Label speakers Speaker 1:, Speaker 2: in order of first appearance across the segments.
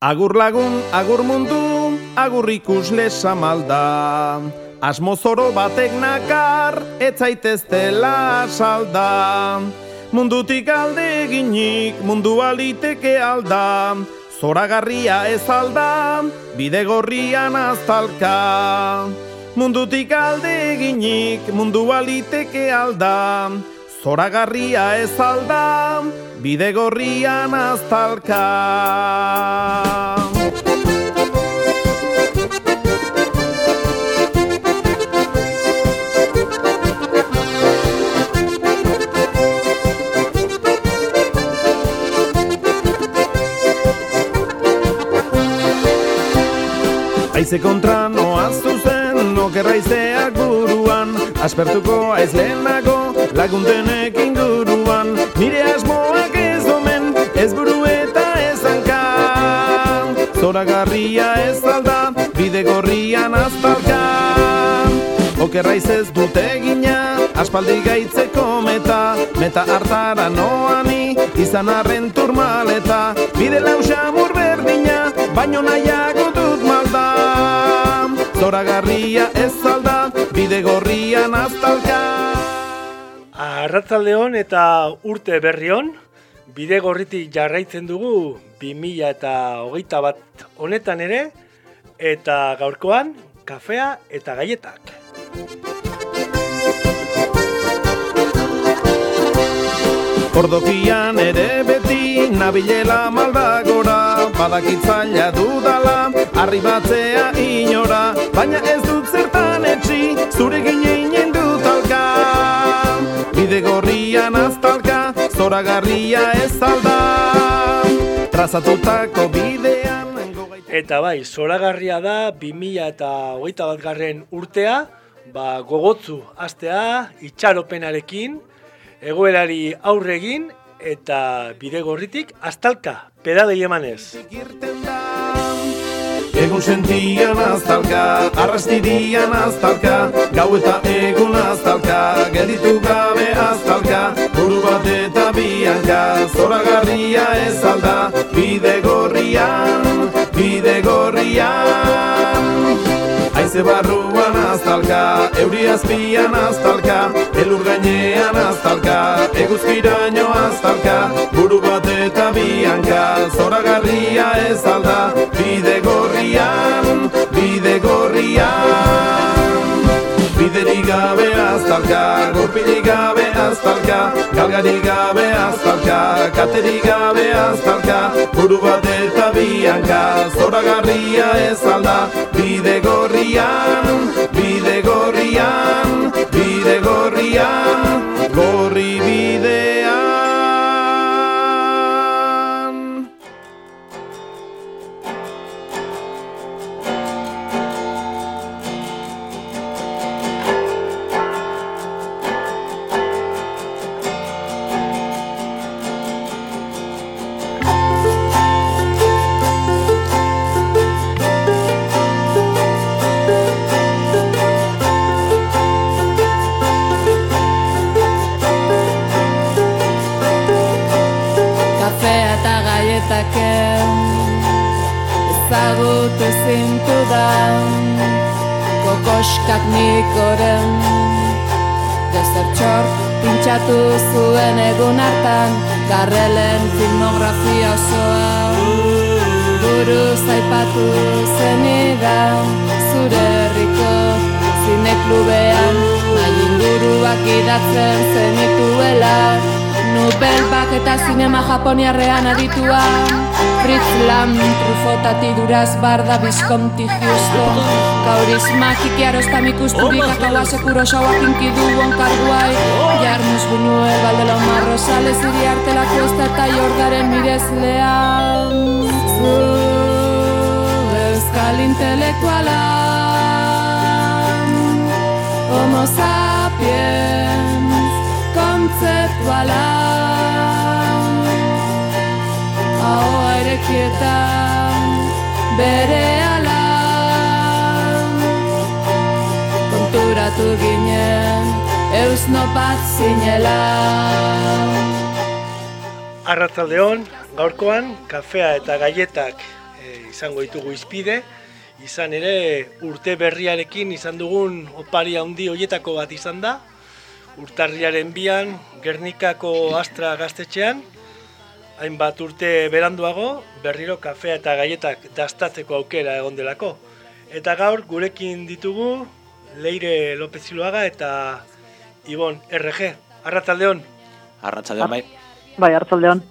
Speaker 1: Agur lagun, agur mundu, agur ikusle samalda. Asmo zoro batek nakar, etzaitez dela salda. Mundutik alde eginik, mundu aliteke alda. Zoragarria ez alda, bide gorrian aztalka. Mundutik alde eginik, mundu aliteke alda. Zoragarria ez alda, bide gorrian aztalka. Aize kontra noaz zuzen, okerra izeak buruan Aspertuko aiz lehenago, laguntenek inguruan Nire asmoak ez omen, ez buru eta ez hanka. Zoragarria ez alda, bide gorrian aztalka Okerra ez dute gina, aspaldi gaitzeko meta. Meta hartara noani, izan arren turmaleta. Bide lausa berdina, baino nahiago dut malda. Zoragarria ez alda, bide gorrian aztalka
Speaker 2: Arratzaldeon eta urte berrion, bide gorritik jarraitzen dugu 2000 eta hogeita bat honetan ere, eta gaurkoan kafea eta gaietak.
Speaker 1: Ordokian ere beti nabilela maldagora Badakitzaila dudala, arribatzea inora Baina ez dut zertan etxi, zure gineinen dut alka Bide gorrian aztalka, zoragarria ez alda Trazatutako bidean
Speaker 2: Eta bai, zoragarria da 2000 eta hogeita bat garren urtea ba, Gogotzu astea, itxaropenarekin egoerari aurre egin eta bide gorritik astalka pedalei emanez.
Speaker 1: Egun sentian aztalka, arrastidian aztalka, gau eta egun aztalka, gelditu gabe aztalka, buru bat eta bianka, zoragarria ez alda, bide gorrian, bide gorrian. Aize barruan aztalka, euri azpian aztalka Elur gainean aztalka, eguzkiraino aztalka Buru bat eta bianka, zoragarria ez alda Bide gorrian, bide gorrian Biderik gabe aztalka, gurpilik gabe aztalka. Galgarik gabe aztalka, katerik gabe aztalka. Buru bat eta bianka, zoragarria ez alda Bide gorrian, bide gorrian, bide gorrian Gorri bidean
Speaker 3: Ezagut ezintu da Kokoskak nikoren Dezertxor pintxatu zuen egun hartan Garrelen filmografia osoa Buru zaipatu zenidan Zure herriko zineklubean Nahi inguruak idatzen zenituela Nobel bak eta sinema japoniarrean aditua Fritz Lam, Trufotati duraz barda Visconti justo Kaurisma kikiaros tamikusturik akaua sekuro xauak inkidu onkarguai Jarmus Buñuel, Valdelon Marro, Sales iri artelako ez eta jordaren mirezlea Zu, euskal intelektuala Homo sapiens kontzeptuala Ahoa erekietan bere ala Konturatu ginen eusno bat zinela.
Speaker 2: Arratzaldeon, gaurkoan kafea eta gaietak e, izango ditugu izpide, izan ere urte berriarekin izan dugun opari handi hoietako bat izan da, urtarriaren bian Gernikako Astra gaztetxean, hainbat urte beranduago, berriro kafea eta gaietak dastatzeko aukera egon delako. Eta gaur gurekin ditugu Leire López Ziloaga eta Ibon RG. Arratzaldeon,
Speaker 4: Arratsaldeon bai.
Speaker 5: Bai, hartzaldeon.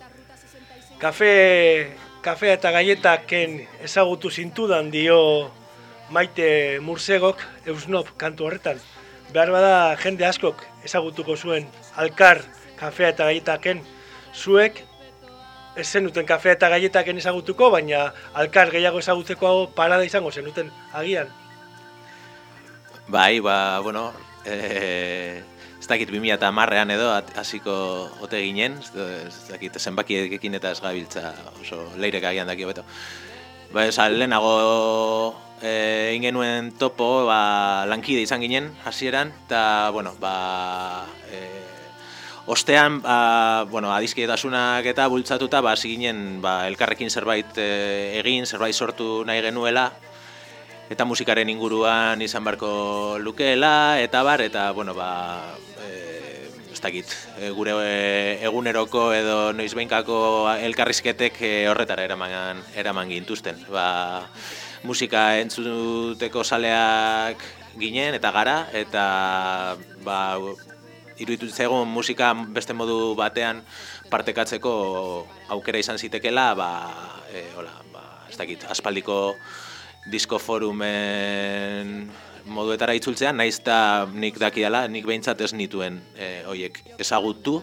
Speaker 2: kafe, kafea eta gaietaken ezagutu zintudan dio maite mursegok eusnop kantu horretan. Behar bada jende askok ezagutuko zuen alkar kafea eta gaietaken zuek ez zenuten kafea eta gaietaken ezagutuko, baina alkar gehiago ezagutzeko parada izango zenuten agian.
Speaker 4: Bai, ba, bueno, eh, ez dakit 2000 eta marrean edo at- hasiko ote ginen, ez, dakit zenbakiekin eta ez gabiltza oso leirek agian daki beto. Ba, esa, lehenago eh, egin genuen topo, ba, lankide izan ginen hasieran, eta, bueno, ba, eh, Ostean, ba, bueno, adizkietasunak eta bultzatuta, ba, ginen ba, elkarrekin zerbait eh, egin, zerbait sortu nahi genuela, eta musikaren inguruan izan barko lukeela, eta bar, eta, bueno, ba, e, ez dakit, e, gure e, eguneroko edo noizbeinkako elkarrizketek e, horretara eraman, eraman gintuzten. Ba, musika entzuteko saleak ginen eta gara, eta ba, iruditu zaigun musika beste modu batean partekatzeko aukera izan zitekela, ba, e, hola, ba, ez dakit, aspaldiko disko forumen moduetara itzultzea, naiz eta nik dakiala, nik behintzat ez nituen e, hoiek ezagutu,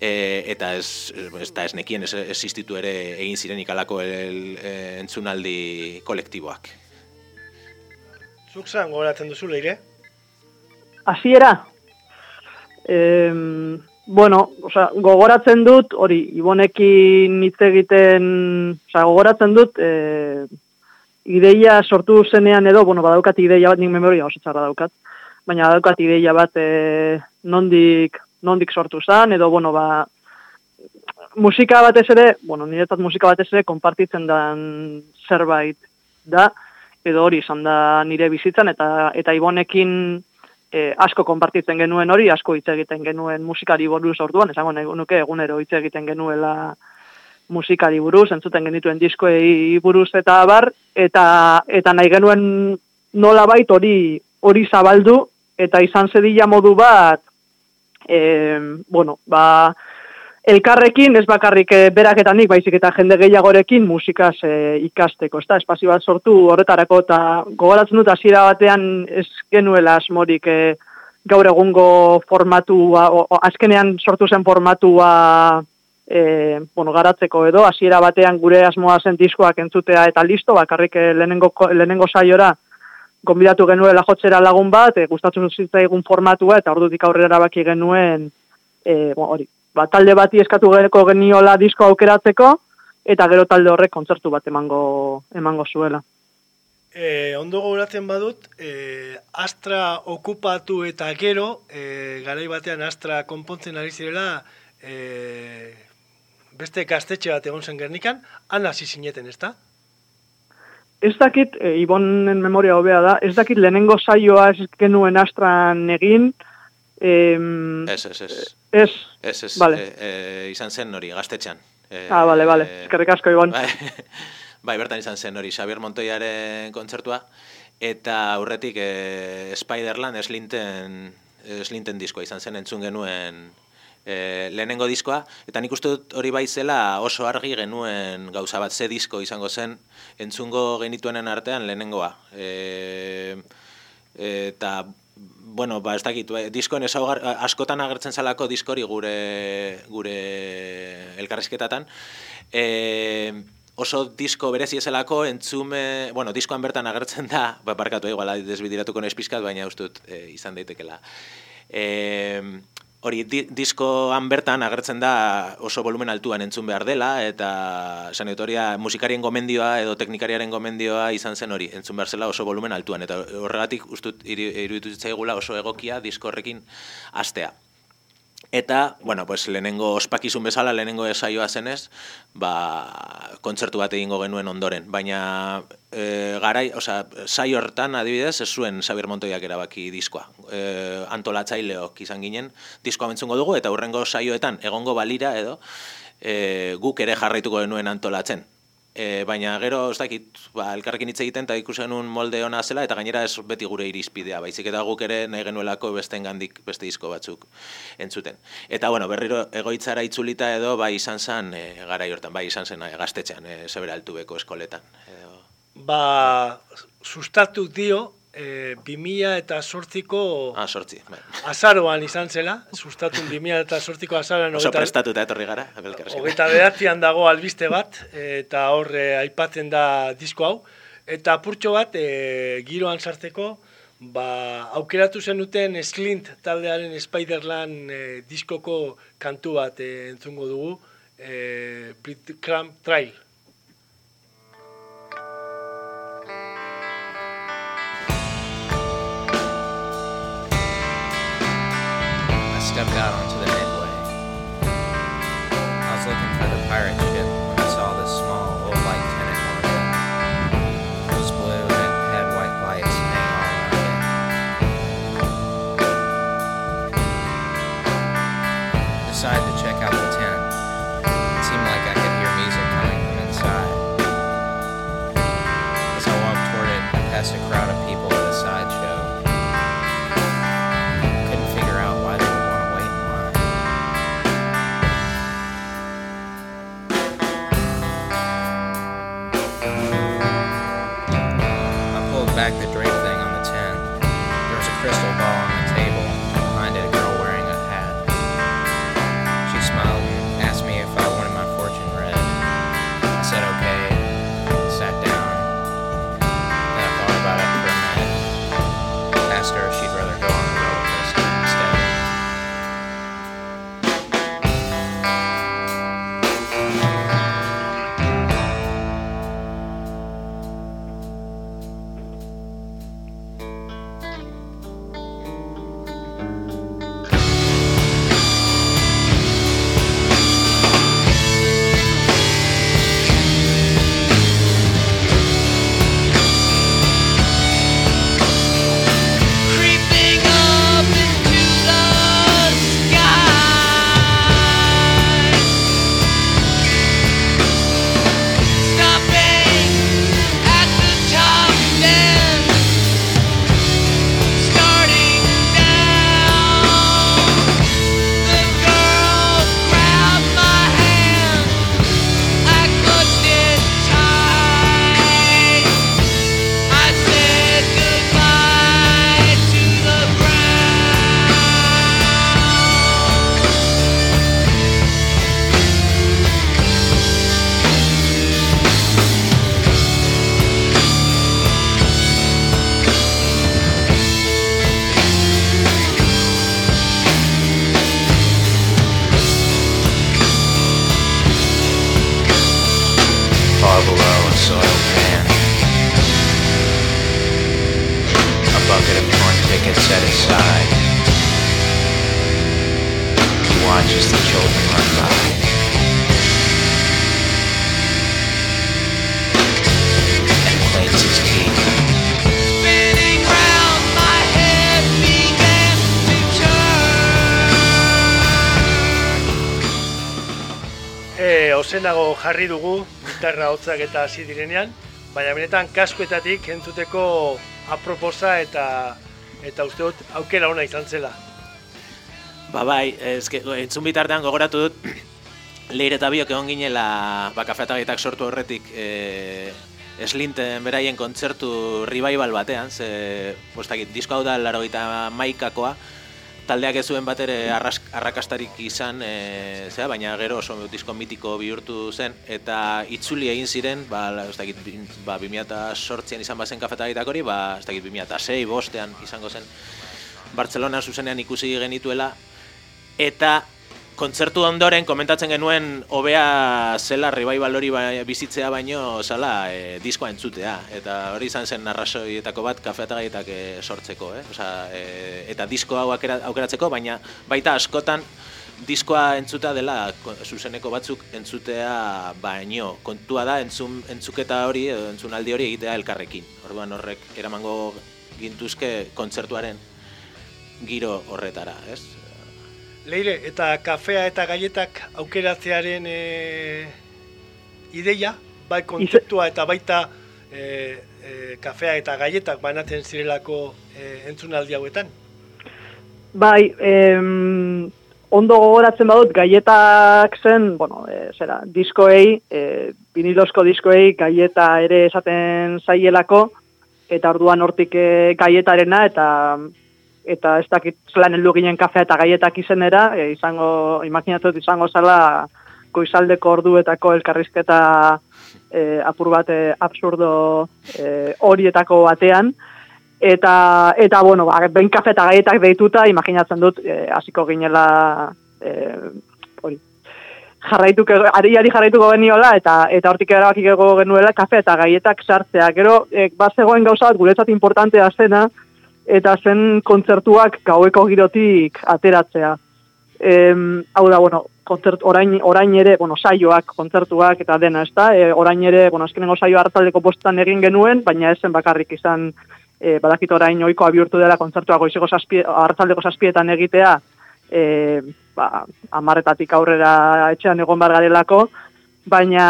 Speaker 4: e, eta ez, ez, da ez nekien ez existitu ere egin ziren ikalako el, e, entzunaldi kolektiboak.
Speaker 2: Zuk zan gogoratzen duzu leire?
Speaker 5: Hasiera. Em, bueno, osea, gogoratzen dut, hori, Ibonekin hitz egiten, osea, gogoratzen dut, e, ideia sortu zenean edo, bueno, badaukat ideia bat, nik memoria oso txarra daukat, baina badaukat ideia bat e, nondik, nondik sortu zen, edo, bueno, ba, musika batez ere, bueno, niretzat musika batez ere, konpartitzen den zerbait da, edo hori izan da nire bizitzan, eta, eta Ibonekin e, asko konpartitzen genuen hori, asko hitz egiten genuen musikari buruz orduan, esango nuke egunero hitz egiten genuela musikari buruz, entzuten genituen diskoei buruz eta bar, eta, eta nahi genuen nolabait hori hori zabaldu, eta izan zedila modu bat, e, bueno, ba, elkarrekin, ez bakarrik eh, berak eta nik, baizik eta jende gehiagorekin musikaz eh, ikasteko, ez espazio bat sortu horretarako, eta gogoratzen dut hasiera batean ez genuela asmorik eh, gaur egungo formatua, o, o, azkenean sortu zen formatua e, bueno, garatzeko edo, hasiera batean gure asmoa zen diskoak entzutea eta listo, bakarrik eh, lehenengo, lehenengo saiora gonbidatu genuela jotzera lagun bat, e, gustatzen zitzaigun formatua, eta ordutik aurrera erabaki genuen, e, bueno, hori, ba, talde bati eskatu gereko geniola disko aukeratzeko, eta gero talde horrek kontzertu bat emango, emango zuela.
Speaker 2: E, ondo gogoratzen badut, e, Astra okupatu eta gero, e, garai batean Astra konpontzen ari zirela, e, beste gaztetxe bat egon zen Gernikan, han hasi zineten, ezta?
Speaker 5: Ez dakit, e, Ibonen memoria hobea da, ez dakit lehenengo saioa ez genuen astran egin, em,
Speaker 4: Ez, ez, ez.
Speaker 5: ez,
Speaker 4: Ez, ez,
Speaker 5: Vale.
Speaker 4: e, e, izan zen hori, gaztetxean. E,
Speaker 5: ah, bale, bale, eskerrik asko, Ibon.
Speaker 4: Bai, bai, bertan izan zen hori, Xavier Montoiaren kontzertua, eta aurretik e, Spiderland eslinten, eslinten diskoa izan zen entzun genuen e, lehenengo diskoa, eta nik uste dut hori bai zela oso argi genuen gauza bat ze disko izango zen entzungo genituenen artean lehenengoa. E, eta bueno, ba, ez dakit, ba, diskoen ezaugar, askotan agertzen zalako diskori gure, gure elkarrizketatan, e, oso disko berezi ezelako entzume, bueno, diskoan bertan agertzen da, ba, barkatu, igual, desbidiratuko naiz pizkat, baina uste dut e, izan daitekela. E, hori, di, diskoan bertan agertzen da oso volumen altuan entzun behar dela, eta sanitoria musikarien gomendioa edo teknikariaren gomendioa izan zen hori, entzun behar zela oso volumen altuan, eta horregatik ustut iruditu zitzaigula oso egokia disko horrekin astea. Eta, bueno, pues, lehenengo ospakizun bezala, lehenengo esaioa zenez, ba, kontzertu bat egingo genuen ondoren. Baina, e, garai, osea, saio hortan adibidez, ez zuen Xabier Montoiak erabaki diskoa. E, antolatzaileok izan ginen, diskoa mentzungo dugu, eta hurrengo saioetan, egongo balira edo, e, guk ere jarraituko genuen antolatzen. E, baina gero, ez dakit, ba, elkarrekin hitz egiten eta ikusen un molde ona zela, eta gainera ez beti gure irizpidea, baizik eta guk ere nahi genuelako beste gandik beste disko batzuk entzuten. Eta, bueno, berriro egoitzara itzulita edo, bai izan zen, e, gara hortan, bai izan zen e, gaztetxean, e, zebera altubeko eskoletan. Edo,
Speaker 2: Ba, sustatu dio, e, 2000 eta sortziko
Speaker 4: ah, sortzi, bai.
Speaker 2: azaroan izan zela, sustatun 2000 eta sortziko azaroan
Speaker 4: Oso
Speaker 2: hogeita-
Speaker 4: prestatuta etorri gara.
Speaker 2: Hogeita behatzean dago albiste bat, eta hor eh, aipatzen da disko hau. Eta apurtxo bat, e, giroan sartzeko, ba, aukeratu zenuten Slint taldearen Spiderland e, diskoko kantu bat e, entzungo dugu, e, Cram Trail.
Speaker 6: I stepped out onto the
Speaker 2: jarri dugu, gitarra hotzak eta hasi direnean, baina benetan kaskoetatik entzuteko aproposa eta eta uste dut aukera ona izan zela.
Speaker 4: Ba bai, ezke, entzun bitartean gogoratu dut, leire eta biok egon ginela ba, kafetagietak sortu horretik e, eslinten beraien kontzertu revival batean, ze, postakit, disko hau da laro maikakoa, taldeak ez zuen bat ere arrakastarik izan, e, zera, baina gero oso disko mitiko bihurtu zen, eta itzuli egin ziren, ba, ez dakit, ba, 2008an izan bazen kafetagitak hori, ba, ez dakit, 2006, bostean izango zen, Bartzelona zuzenean ikusi genituela, eta kontzertu ondoren komentatzen genuen hobea zela revival hori ba- bizitzea baino zela e, diskoa entzutea eta hori izan zen arrazoietako bat kafeatagaitak e, sortzeko, eh? Osea, e, eta disko hau aukera- aukeratzeko, baina baita askotan diskoa entzuta dela ko- zuzeneko batzuk entzutea baino kontua da entzun, entzuketa hori edo entzunaldi hori egitea elkarrekin. Orduan horrek eramango gintuzke kontzertuaren giro horretara, ez?
Speaker 2: Leire, eta kafea eta gaietak aukeratzearen e, ideia, bai kontzeptua eta baita e, e, kafea eta gaietak banatzen zirelako e, entzunaldi hauetan.
Speaker 5: Bai, em, ondo gogoratzen badut, gaietak zen, bueno, e, zera, diskoei, e, vinilozko diskoei gaieta ere esaten zaielako, eta orduan hortik e, gaietarena, eta eta ez dakit zelan heldu ginen kafea eta gaietak izenera, e, izango, imaginatzen dut izango zela goizaldeko orduetako elkarrizketa e, apur bat e, absurdo e, horietako batean, Eta, eta bueno, ba, behin kafe eta gaietak deituta, imaginatzen dut, eh, hasiko ginela, eh, hori, jarraituko, ari, ari jarraituko geniola, eta eta hortik erabakiko genuela kafe eta gaietak sartzea. Gero, eh, bazegoen gauza bat, guretzat importantea zena, eta zen kontzertuak gaueko girotik ateratzea. Em, hau da, bueno, kontzert, orain, orain ere, bueno, saioak, kontzertuak eta dena, ez da? E, orain ere, bueno, azkenengo saio hartaldeko postan egin genuen, baina esen bakarrik izan, e, badakit orain oikoa bihurtu dela kontzertua goizeko zazpie, hartzaldeko zazpietan egitea, e, ba, amarretatik aurrera etxean egon bar garelako, baina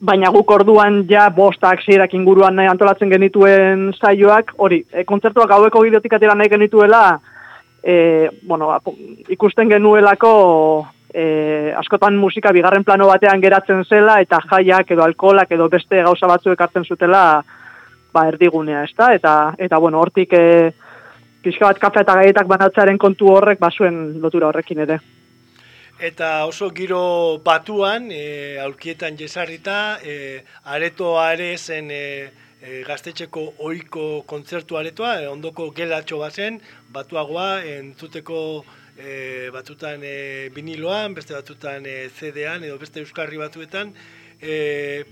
Speaker 5: baina guk orduan ja bostak zeirak inguruan antolatzen genituen saioak, hori, e, kontzertuak gaueko gideotik atera nahi genituela, e, bueno, ikusten genuelako e, askotan musika bigarren plano batean geratzen zela, eta jaiak edo alkolak edo beste gauza batzuek hartzen zutela, ba, erdigunea, ezta? Eta, eta bueno, hortik e, pixka bat kafe eta gaietak banatzearen kontu horrek, basuen lotura horrekin ere.
Speaker 2: Eta oso giro batuan, e, aulkietan jesarrita, e, aretoa ere zen e, e, gaztetxeko ohiko kontzertu aretoa, e, ondoko gelatxo bazen, batuagoa, entzuteko e, batutan e, viniloan, beste batutan e, CD-an, edo beste euskarri batuetan, e,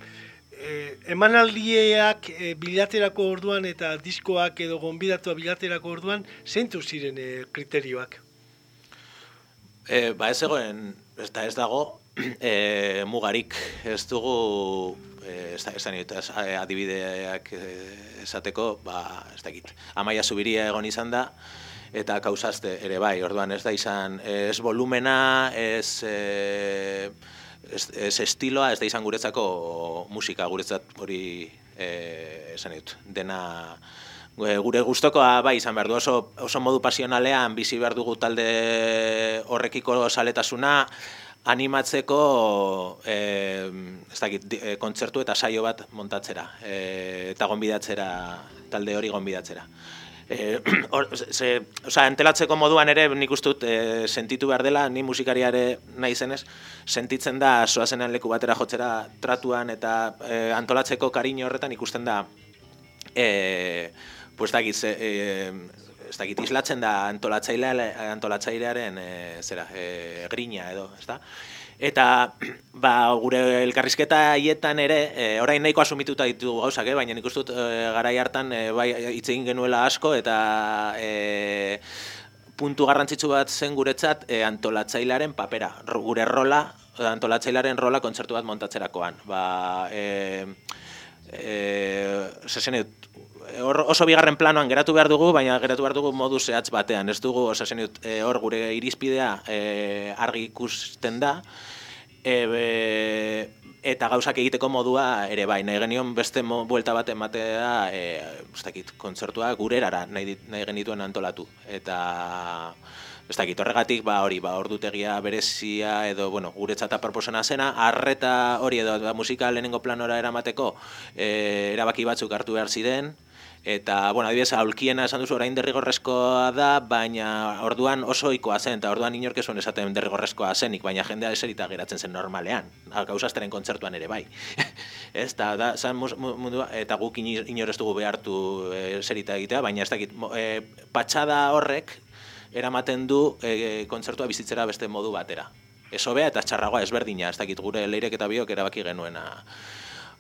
Speaker 2: e, emanaldiak e, bilaterako orduan eta diskoak edo gonbidatua bilaterako orduan, zeintu ziren e, kriterioak?
Speaker 4: E, ba ez egoen, ez da ez dago, e, mugarik ez dugu, e, ez da, ez da e, adibideak esateko, ba, ez dakit, amaia zubiria egon izan da, eta kausazte ere bai, orduan ez da izan, ez volumena, ez, e, ez, ez estiloa, ez da izan guretzako musika, guretzat hori, e, esan dut, dena, gure gustokoa bai izan behar du oso, oso modu pasionalean bizi behar dugu talde horrekiko saletasuna animatzeko e, ez dakit, di- e, kontzertu eta saio bat montatzera e, eta gonbidatzera talde hori gonbidatzera. E, or, ze, osea, entelatzeko moduan ere nik uste dut e, sentitu behar dela, ni musikariare nahi zenez, sentitzen da soazenean leku batera jotzera tratuan eta e, antolatzeko kariño horretan ikusten da e, pues dakit, ze, e, ez dakit, islatzen da antolatzailea, antolatzailearen e, zera, e, grina edo, ez da? Eta ba, gure elkarrizketa haietan ere, e, orain nahiko asumituta ditugu gauzak, eh? baina nik dut e, garai hartan e, bai hitz egin genuela asko eta e, puntu garrantzitsu bat zen guretzat e, antolatzailearen papera, gure rola, antolatzailearen rola kontzertu bat montatzerakoan. Ba, e, e, zezen dut, hor oso bigarren planoan geratu behar dugu, baina geratu behar dugu modu zehatz batean. Ez dugu, osasen dut, e, hor gure irizpidea e, argi ikusten da, e, be, eta gauzak egiteko modua ere bai, nahi genion beste mo, buelta bat ematea, e, ez dakit, kontzertua gure erara nahi, nahi genituen antolatu. Eta ez dakit, horregatik, ba hori, ba ordutegia berezia edo, bueno, guretzat aproposena zena, arreta hori edo ba, musika lehenengo planora eramateko e, erabaki batzuk hartu behar ziren, Eta, bueno, adibidez, aulkiena esan duzu orain derrigorrezkoa da, baina orduan oso ohikoa zen, eta orduan inork ez zuen esaten derrigorrezkoa zenik, baina jendea eserita geratzen zen normalean, gauzasteren kontzertuan ere bai. ez, eta da, zan mundua, eta guk inor ez dugu behartu eserita egitea, baina ez dakit, e, patxada horrek eramaten du e, kontzertua bizitzera beste modu batera. Ez hobea eta txarragoa ezberdina, ez dakit gure leirek eta biok erabaki genuena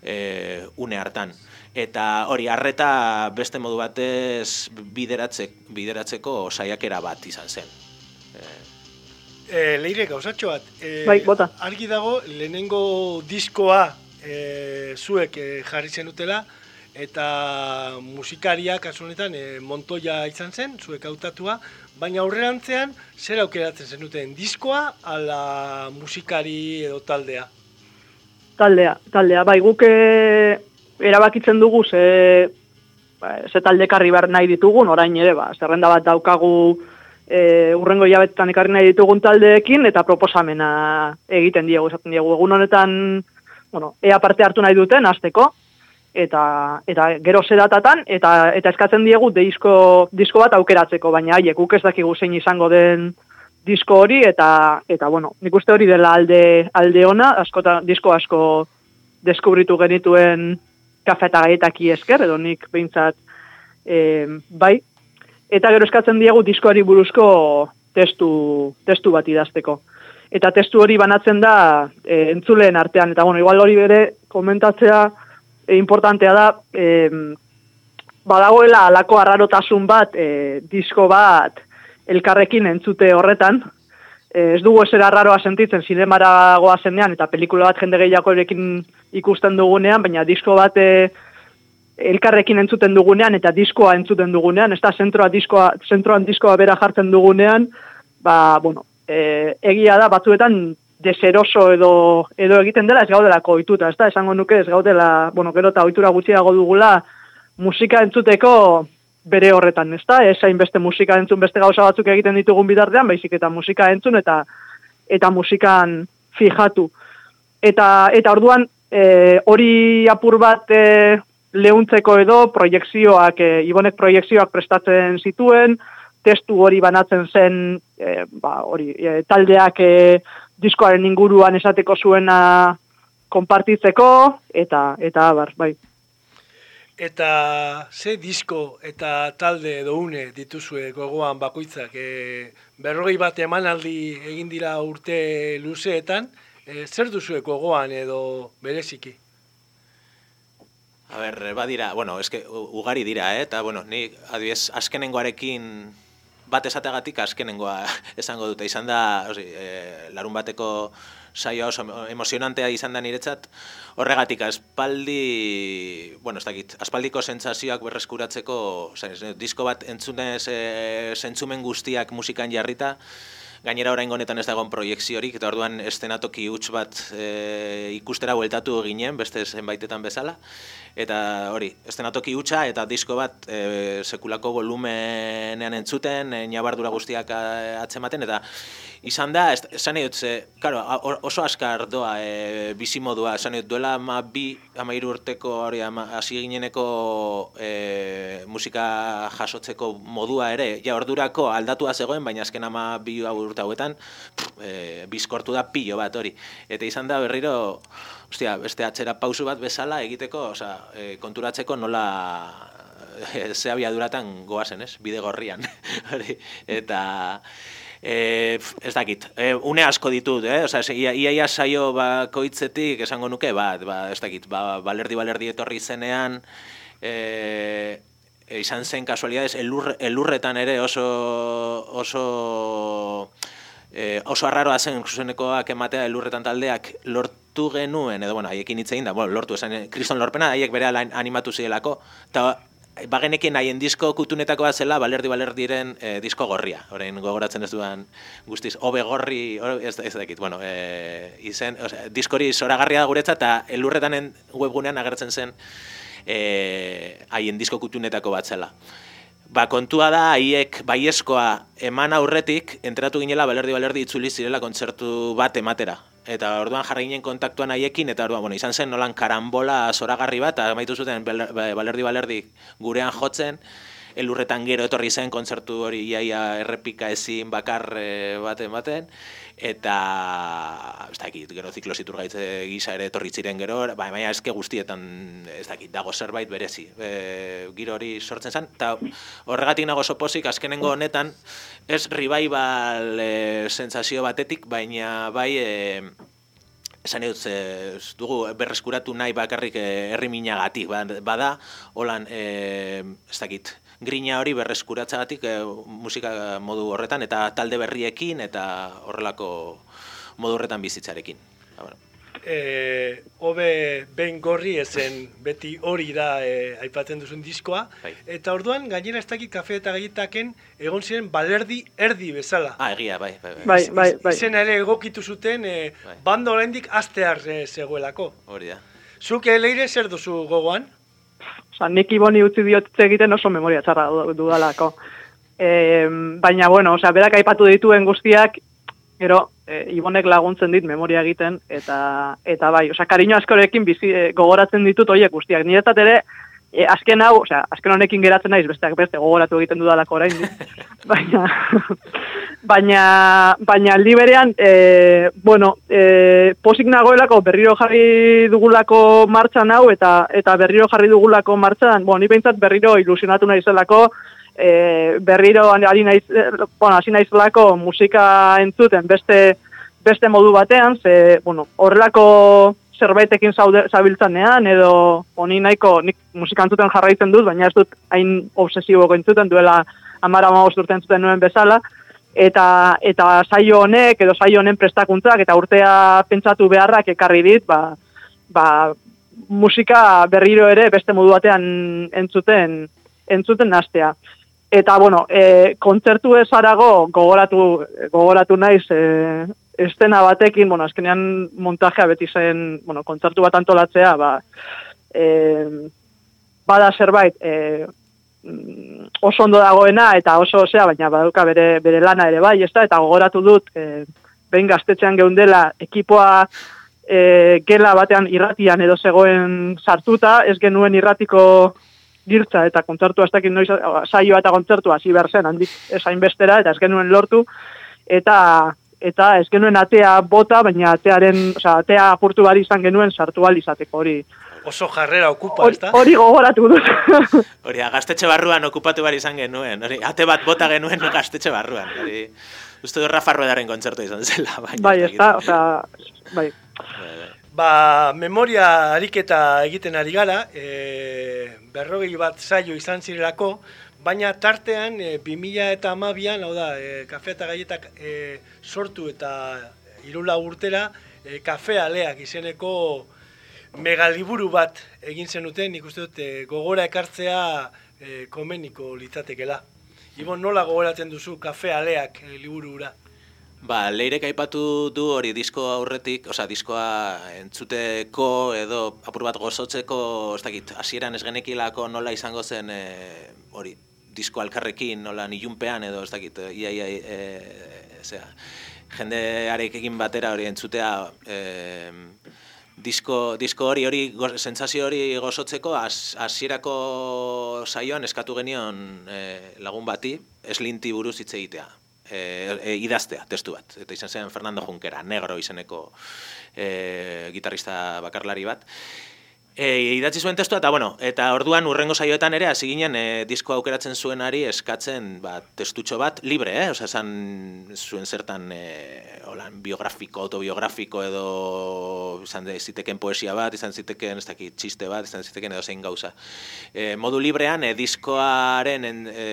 Speaker 4: e, une hartan. Eta hori, harreta beste modu batez bideratze, bideratzeko saiakera bat izan zen. E,
Speaker 2: E, leire gauzatxo bat. E,
Speaker 5: Bai, bota.
Speaker 2: Argi dago, lehenengo diskoa e, zuek e, jarri zenutela, eta musikaria, kasu honetan, e, Montoya izan zen, zuek hautatua, baina aurrerantzean, zer aukeratzen zenuten, diskoa ala musikari edo taldea?
Speaker 5: Taldea, taldea. Bai, guk eh, erabakitzen dugu ze, ba, ze taldekarri behar nahi ditugun, orain ere, ba, zerrenda bat daukagu e, urrengo hilabetetan ekarri nahi ditugun taldeekin, eta proposamena egiten diegu, esaten diegu. Egun honetan, bueno, ea parte hartu nahi duten, azteko, eta, eta gero zedatatan, eta, eta eskatzen diegu disko, disko bat aukeratzeko, baina haiek guk ez dakigu zein izango den disko hori, eta, eta bueno, nik uste hori dela alde, alde ona, askota, disko asko deskubritu genituen kafe eta gaietaki esker, edo nik behintzat e, bai, eta gero eskatzen diegu diskoari buruzko testu, testu bat idazteko. Eta testu hori banatzen da e, entzuleen artean, eta bueno, igual hori bere komentatzea e, importantea da, e, badagoela alako arrarotasun bat, e, disko bat elkarrekin entzute horretan, e, ez dugu esera arraroa sentitzen zinemara goazenean, eta pelikula bat jende gehiagorekin ikusten dugunean, baina disko bat e, elkarrekin entzuten dugunean eta diskoa entzuten dugunean, ez da zentroa diskoa, zentroan diskoa bera jartzen dugunean, ba, bueno, e, egia da batzuetan deseroso edo, edo egiten dela ez gaudelako ohituta, ez da, esango nuke ez gaudela, bueno, gero eta ohitura gutxiago dugula musika entzuteko bere horretan, ez da, ez beste musika entzun beste gauza batzuk egiten ditugun bitartean, baizik eta musika entzun eta eta musikan fijatu. Eta, eta orduan, e, hori apur bat e, lehuntzeko edo proiekzioak, e, ibonek proiekzioak prestatzen zituen, testu hori banatzen zen, e, ba, hori, e, taldeak e, diskoaren inguruan esateko zuena konpartitzeko, eta, eta abar, bai.
Speaker 2: Eta ze disko eta talde edo une dituzue gogoan bakoitzak, e, berrogei bat emanaldi egin dira urte luzeetan, e, zer duzue gogoan edo bereziki?
Speaker 4: A ber, badira, bueno, eske ugari dira, eh? eta, bueno, ni, adibidez, azkenengoarekin bat esategatik azkenengoa esango dute. Izan da, osi, e, larun bateko saioa oso emozionantea izan da niretzat, horregatik aspaldi, bueno, ez dakit, aspaldiko sentsazioak berreskuratzeko, oza, disko bat entzunez e, zentzumen guztiak musikan jarrita, Gainera orain honetan ez dagoen proiekziorik, eta orduan estenatoki huts bat e, ikustera bueltatu ginen, beste zenbaitetan bezala. Eta hori, estenatoki hutsa eta disko bat e, sekulako volumenean entzuten, e, nabardura guztiak atzematen, eta izan da, esan edut, ze, karo, a- o- oso askar doa e, bizimodua, esan edut, duela ama bi, ama urteko, hori, ama, hasi gineneko e, musika jasotzeko modua ere, ja ordurako aldatua zegoen, baina azken ama bi urte hauetan, e, bizkortu da pilo bat hori. Eta izan da berriro, ostia, beste atzera pausu bat bezala egiteko, osea, e, konturatzeko nola e, ze abiaduratan goazen, ez? Bide gorrian. Eta e, ez dakit, e, une asko ditut, eh? Osea, ze- ia, ia, ia saio bakoitzetik esango nuke, bat, ba, ez dakit, ba, balerdi balerdi etorri zenean, e, e, izan zen kasualidades elur, elurretan ere oso oso e, oso arraroa zen zuzenekoak ematea elurretan taldeak lortu genuen, edo bueno, haiekin hitz egin da, bueno, lortu esan, eh, kriston lorpena, haiek bere animatu zirelako, eta bagenekin haien disko kutunetako zela, balerdi balerdiren e, disko gorria, orain gogoratzen ez duan guztiz, hobe gorri, o- ez, ez dakit, bueno, e, izen, osea, diskori zoragarria da guretzat, eta elurretanen webgunean agertzen zen e, haien disko kutunetako bat zela. Ba, kontua da, haiek baiezkoa eman aurretik, enteratu ginela balerdi balerdi itzuli zirela kontzertu bat ematera. Eta orduan jarri ginen kontaktuan haiekin, eta orduan, bueno, izan zen nolan karambola zoragarri bat, amaitu zuten bel- ba- balerdi balerdi gurean jotzen, elurretan gero etorri zen kontzertu hori iaia errepika ezin bakar e, baten baten, eta ez dakit, gero zikloziturgaitze gisa ere etorri ziren gero, ba, baina eske guztietan ez dakit, dago zerbait berezi, e, giro hori sortzen zen, eta horregatik nago sopozik azkenengo honetan, ez revival e, sentsazio batetik, baina bai e, esan dut, ez dugu berreskuratu nahi bakarrik eh, herri minagatik, ba- bada, holan, eh, ez dakit, grina hori berreskuratzagatik e, musika modu horretan eta talde berriekin eta horrelako modu horretan bizitzarekin. Ba, bueno.
Speaker 2: e, hobe behin gorri ezen beti hori da e, aipatzen duzun diskoa.
Speaker 4: Bai.
Speaker 2: Eta orduan gainera ez dakit kafe eta galletaken egon ziren balerdi erdi bezala.
Speaker 4: Ah, egia, bai, bai, bai.
Speaker 5: Bai, bai, bai.
Speaker 2: Izena ere egokitu zuten e,
Speaker 4: Bai.
Speaker 2: banda oraindik astear e, zegoelako.
Speaker 4: Hori da.
Speaker 2: Zuk eh, leire zer duzu gogoan?
Speaker 5: Osa, nik iboni utzi diot egiten oso memoria txarra du- dudalako. E, baina, bueno, osea, berak aipatu dituen guztiak, gero, e, ibonek laguntzen dit memoria egiten, eta, eta bai, osea, kariño askorekin bizi, e, gogoratzen ditut horiek guztiak. Niretzat ere, e, azken hau, osea, azken honekin geratzen naiz, besteak beste gogoratu egiten dudalako orain. baina, baina, baina aldi berean, e, bueno, e, posik nagoelako berriro jarri dugulako martxan hau, eta eta berriro jarri dugulako martxan, bueno, ni behintzat berriro ilusionatu naizelako, e, berriro ari naiz, eh, bueno, hasi naizelako musika entzuten beste beste modu batean, ze, bueno, horrelako zerbaitekin zabiltzanean, edo honi nahiko nik musika entzuten jarraitzen dut, baina ez dut hain obsesiboko entzuten duela amara amabost urte entzuten nuen bezala, eta eta saio honek edo saio honen prestakuntzak eta urtea pentsatu beharrak ekarri dit, ba, ba, musika berriro ere beste modu batean entzuten entzuten hastea. Eta bueno, e, kontzertu ez arago gogoratu gogoratu naiz e, estena batekin, bueno, azkenean montajea beti zen, bueno, kontzertu bat antolatzea, ba, e, bada zerbait, e, oso ondo dagoena eta oso osea, baina badauka bere, bere lana ere bai, ezta? Eta gogoratu dut, e, behin gaztetxean geundela, ekipoa e, gela batean irratian edo zegoen sartuta, ez genuen irratiko girtza eta kontzertua ez dakit noiz saioa eta kontzertua hasi behar zen handik esain bestera eta ez genuen lortu eta eta ez genuen atea bota baina atearen, osea, atea apurtu bari izan genuen sartu ahal izateko hori.
Speaker 2: Oso jarrera okupa,
Speaker 5: Hori,
Speaker 2: ezta?
Speaker 5: hori gogoratu dut.
Speaker 4: Hori, da, gaztetxe barruan okupatu behar izan genuen. Hori, ate bat bota genuen gaztetxe barruan. Hori, uste du Rafa Ruedaren kontzertu izan zela. Baina,
Speaker 5: bai,
Speaker 4: ez
Speaker 5: ez da, osea, bai.
Speaker 2: Ba, memoria ariketa egiten ari gara, e, berrogei bat saio izan zirelako, baina tartean e, 2000 eta amabian, hau da, e, kafe eta gaietak e, sortu eta irula urtera, e, kafe aleak izeneko megaliburu bat egin zenuten, nik uste dut e, gogora ekartzea e, komeniko litzatekela. Ibon, nola gogoratzen duzu kafe aleak e, liburu hura?
Speaker 4: Ba, leirek aipatu du hori disko aurretik, osea, diskoa entzuteko edo apur bat gozotzeko, ez dakit, hasieran ez genekilako nola izango zen e, hori disko alkarrekin, nola nilunpean edo ez dakit, ia, ia, e, zera, jendearekin batera hori entzutea e, disko, disko hori hori sentsazio hori gozotzeko has- hasierako saioan eskatu genion e, lagun bati eslinti buruz hitz egitea. E, e, idaztea, testu bat. Eta izan zen Fernando Junkera, negro izeneko e, gitarrista bakarlari bat. E, idatzi zuen testua, eta bueno, eta orduan urrengo saioetan ere hasi ginen e, disko aukeratzen zuenari eskatzen ba, testutxo bat libre, eh? Osea, esan zuen zertan e, holan, biografiko, autobiografiko edo izan ziteken poesia bat, izan ziteken ez dakit txiste bat, izan ziteken edo zein gauza. E, modu librean e, diskoaren en, e,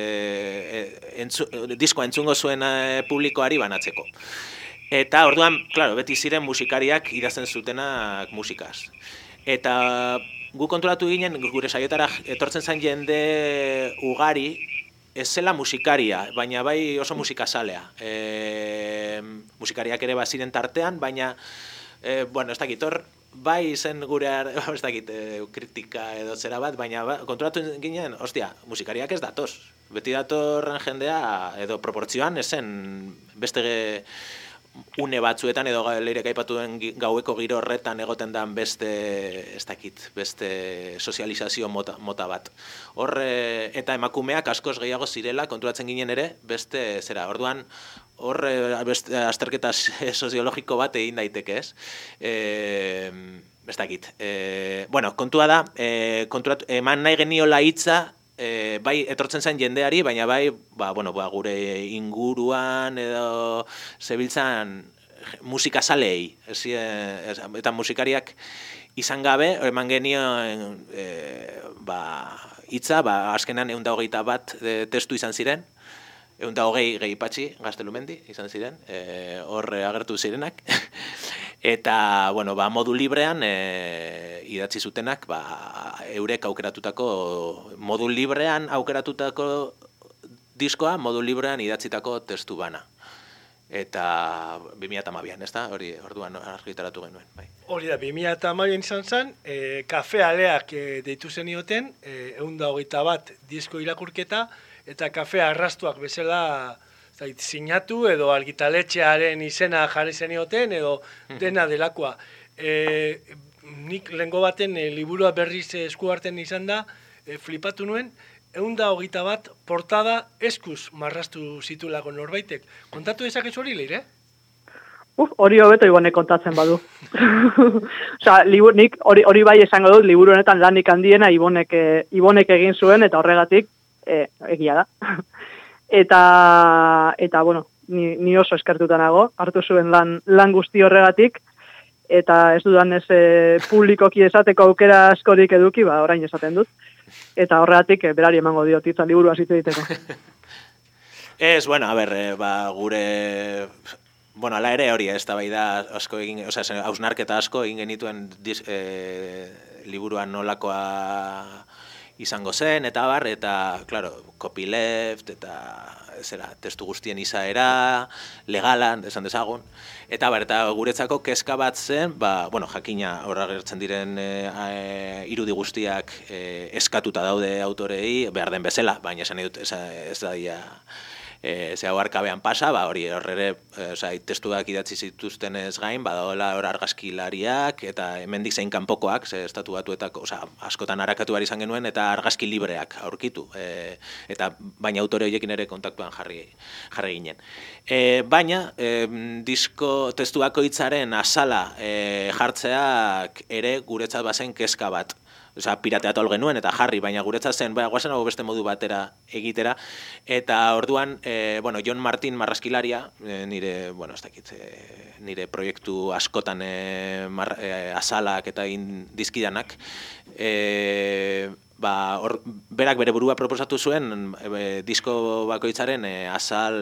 Speaker 4: e, entzu, diskoa entzungo zuen e, publikoari banatzeko. Eta orduan, claro, beti ziren musikariak idazten zutenak musikaz. Eta gu kontrolatu ginen, gure saiotara etortzen zen jende ugari, ez zela musikaria, baina bai oso musikazalea. E, musikariak ere baziren tartean, baina, e, bueno, ez dakit, hor, bai zen gure, ez dakit, e, kritika edo zera bat, baina ba, kontrolatu ginen, ostia, musikariak ez datoz. Beti datorren jendea, edo proportzioan, ez zen beste ge- une batzuetan edo ga- leirek aipatu duen gi- gaueko giro horretan egoten dan beste, ez dakit, beste sozializazio mota, mota bat. Hor, e, eta emakumeak askoz gehiago zirela, konturatzen ginen ere, beste, zera, orduan, hor, e, beste, azterketa soziologiko bat egin daiteke, ez? E, ez dakit. E, bueno, kontua da, e, konturatu, eman nahi geniola hitza, e, bai etortzen zen jendeari, baina bai, ba, bueno, ba, gure inguruan edo zebiltzan musika salei, eta musikariak izan gabe, eman genioen e, ba, hitza, ba, azkenan egun hogeita bat e, testu izan ziren, egun hogei gehi patxi, gaztelumendi, izan ziren, e, hor agertu zirenak, eta, bueno, ba, modu librean e, idatzi zutenak, ba, eurek aukeratutako, modu librean aukeratutako diskoa, modu librean idatzitako testu bana. Eta 2008an, ez da? Hori, orduan argitaratu genuen, bai.
Speaker 2: Hori da, 2008an izan zen, e, kafe aleak e, deitu zenioten, e, egun da hogeita bat disko irakurketa, eta kafe arrastuak bezala zait, sinatu edo argitaletxearen izena jarri zenioten edo dena delakoa. E, nik lengo baten e, liburua berriz esku hartzen izan da, e, flipatu nuen, egun da hogeita bat portada eskuz marrastu zitulako norbaitek. Kontatu dezakezu hori leire?
Speaker 5: Uf, hori hobeto ibone kontatzen badu. Osea, libur, nik hori, hori bai esango dut, liburu honetan lanik handiena ibonek, eh, ibonek egin zuen, eta horregatik, eh, egia da. eta, eta, bueno, ni, ni oso eskertuta nago, hartu zuen lan, lan guzti horregatik, eta ez dudan ez eh, publikoki esateko aukera askorik eduki, ba, orain esaten dut. Eta horregatik, eh, berari emango diot, itzan liburu azite diteko.
Speaker 4: Ez, bueno, a ber, eh, ba, gure... Bueno, ala ere hori, ez da bai da asko egin, oza, zen, hausnarketa asko egin genituen diz, e, liburuan nolakoa izango zen, eta bar, eta, claro, copyleft, eta, zera, testu guztien izaera, legalan, esan dezagun. Eta bar, eta guretzako kezka bat zen, ba, bueno, jakina horra gertzen diren e, irudi guztiak e, eskatuta daude autorei, behar den bezala, baina esan dut, ez, ez da dia, e, ze hau arkabean pasa, ba, hori horrere, e, osea, testuak idatzi zituzten ez gain, badaola hor argazkilariak, eta hemendik zein kanpokoak, ze estatu batuetako, osea, askotan harakatu izan genuen, eta argazki libreak aurkitu. E, eta baina autore horiekin ere kontaktuan jarri, jarri ginen. E, baina, e, disko testuako hitzaren asala e, jartzeak ere guretzat bazen kezka bat. Osa, pirateatu al eta jarri, baina guretzat zen, baina guazen hau beste modu batera egitera. Eta orduan, e, bueno, John Martin marraskilaria, e, nire, bueno, ez dakit, e, nire proiektu askotan e, mar, e, asalak eta in, dizkidanak, e, ba, or, berak bere burua proposatu zuen e, disko bakoitzaren e, asal,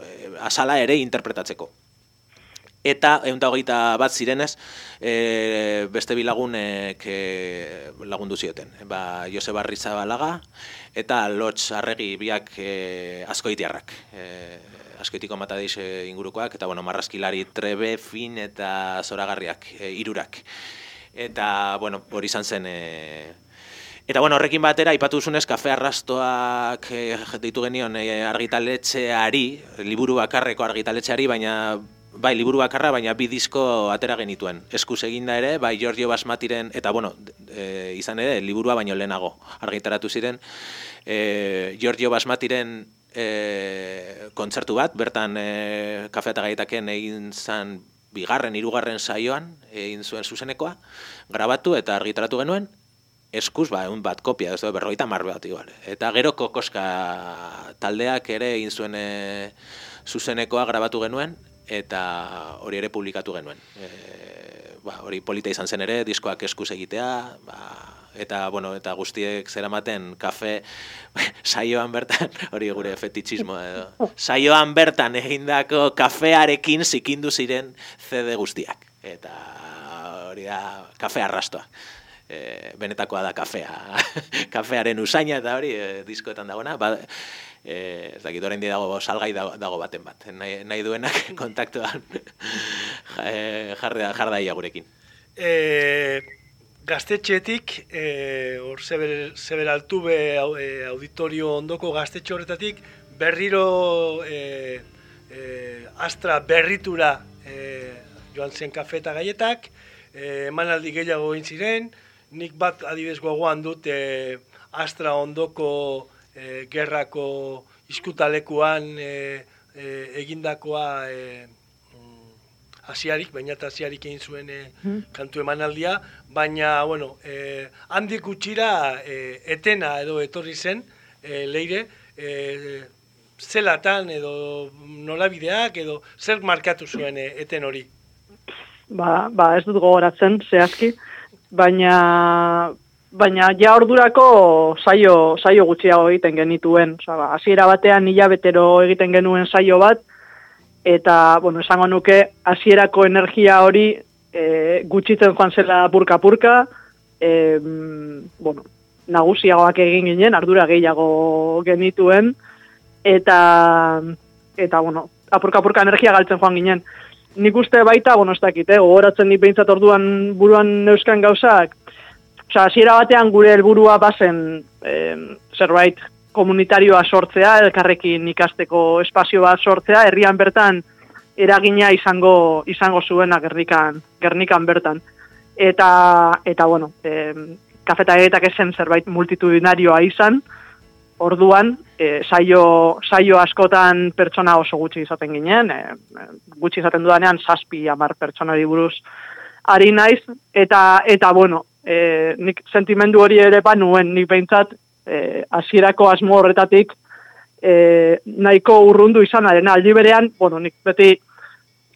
Speaker 4: e, asala ere interpretatzeko eta eunta hogeita bat zirenez e, beste bilagunek e, lagundu zioten. Ba, Joseba Rizabalaga eta Lotz Arregi biak e, askoitiarrak. E, askoitiko matadeiz ingurukoak, eta bueno, marraskilari trebe, fin eta zoragarriak, e, irurak. Eta, bueno, hori izan zen... E, Eta bueno, horrekin batera aipatu duzunez kafe arrastoak e, deitu genion e, argitaletxeari, liburu bakarreko argitaletxeari, baina bai, liburu bakarra, baina bi disko atera genituen. Eskuz eginda ere, bai, Giorgio Basmatiren, eta bueno, e, izan ere, liburua baino lehenago argitaratu ziren, e, Giorgio Basmatiren e, kontzertu bat, bertan e, kafe eta gaitaken egin zan bigarren, hirugarren saioan, egin zuen zuzenekoa, grabatu eta argitaratu genuen, eskuz, ba, un bat kopia, ez da, berroita mar bat, igual. Eta gero kokoska taldeak ere egin zuen e, zuzenekoa grabatu genuen, eta hori ere publikatu genuen. E, ba, hori polita izan zen ere, diskoak eskuz egitea, ba, eta, bueno, eta guztiek zeramaten kafe saioan bertan, hori gure fetitxismoa edo, saioan bertan egindako kafearekin zikindu ziren CD guztiak. Eta hori da, kafe arrastoa. E, benetakoa da kafea. Kafearen usaina eta hori e, diskoetan dagoena. Ba, eh, ez dakit orain dago salgai dago, baten bat. Nahi, nahi duenak kontaktuan eh, jarri jardaia gurekin.
Speaker 2: E, gaztetxetik, e, hor zeber, altube e, auditorio ondoko gaztetxe horretatik, berriro e, e, astra berritura e, joan zen kafe eta gaietak, e, emanaldi gehiago egin ziren, nik bat adibez gogoan dut e, astra ondoko e, gerrako iskutalekuan e, e, egindakoa e, mm, asiarik, baina eta asiarik egin zuen e, kantu emanaldia, baina, bueno, e, handik utxira e, etena edo etorri zen, e, leire, e, zelatan edo nolabideak edo zer markatu zuen e, eten hori?
Speaker 5: Ba, ba, ez dut gogoratzen, zehazki, baina baina ja ordurako saio, saio gutxiago egiten genituen. Osa, ba, hasiera batean hilabetero egiten genuen saio bat, eta, bueno, esango nuke, hasierako energia hori e, gutxitzen joan zela purka-purka, e, bueno, nagusiagoak egin ginen, ardura gehiago genituen, eta, eta bueno, apurka-apurka energia galtzen joan ginen. Nik uste baita, bueno, ez dakit, eh, gogoratzen nik behintzat orduan buruan neuskan gauzak, Osa, hasiera batean gure helburua bazen eh, zerbait komunitarioa sortzea, elkarrekin ikasteko espazio bat sortzea, herrian bertan eragina izango izango zuena gernikan, gernikan bertan. Eta, eta bueno, eh, kafetagetak esen zerbait multitudinarioa izan, orduan, e, saio, saio askotan pertsona oso gutxi izaten ginen, e, gutxi izaten dudanean, saspi amar pertsonari buruz ari naiz, eta, eta bueno, e, nik sentimendu hori ere ba nuen, nik behintzat, e, asierako asmo horretatik, e, nahiko urrundu izanaren. Aldi berean, bueno, nik beti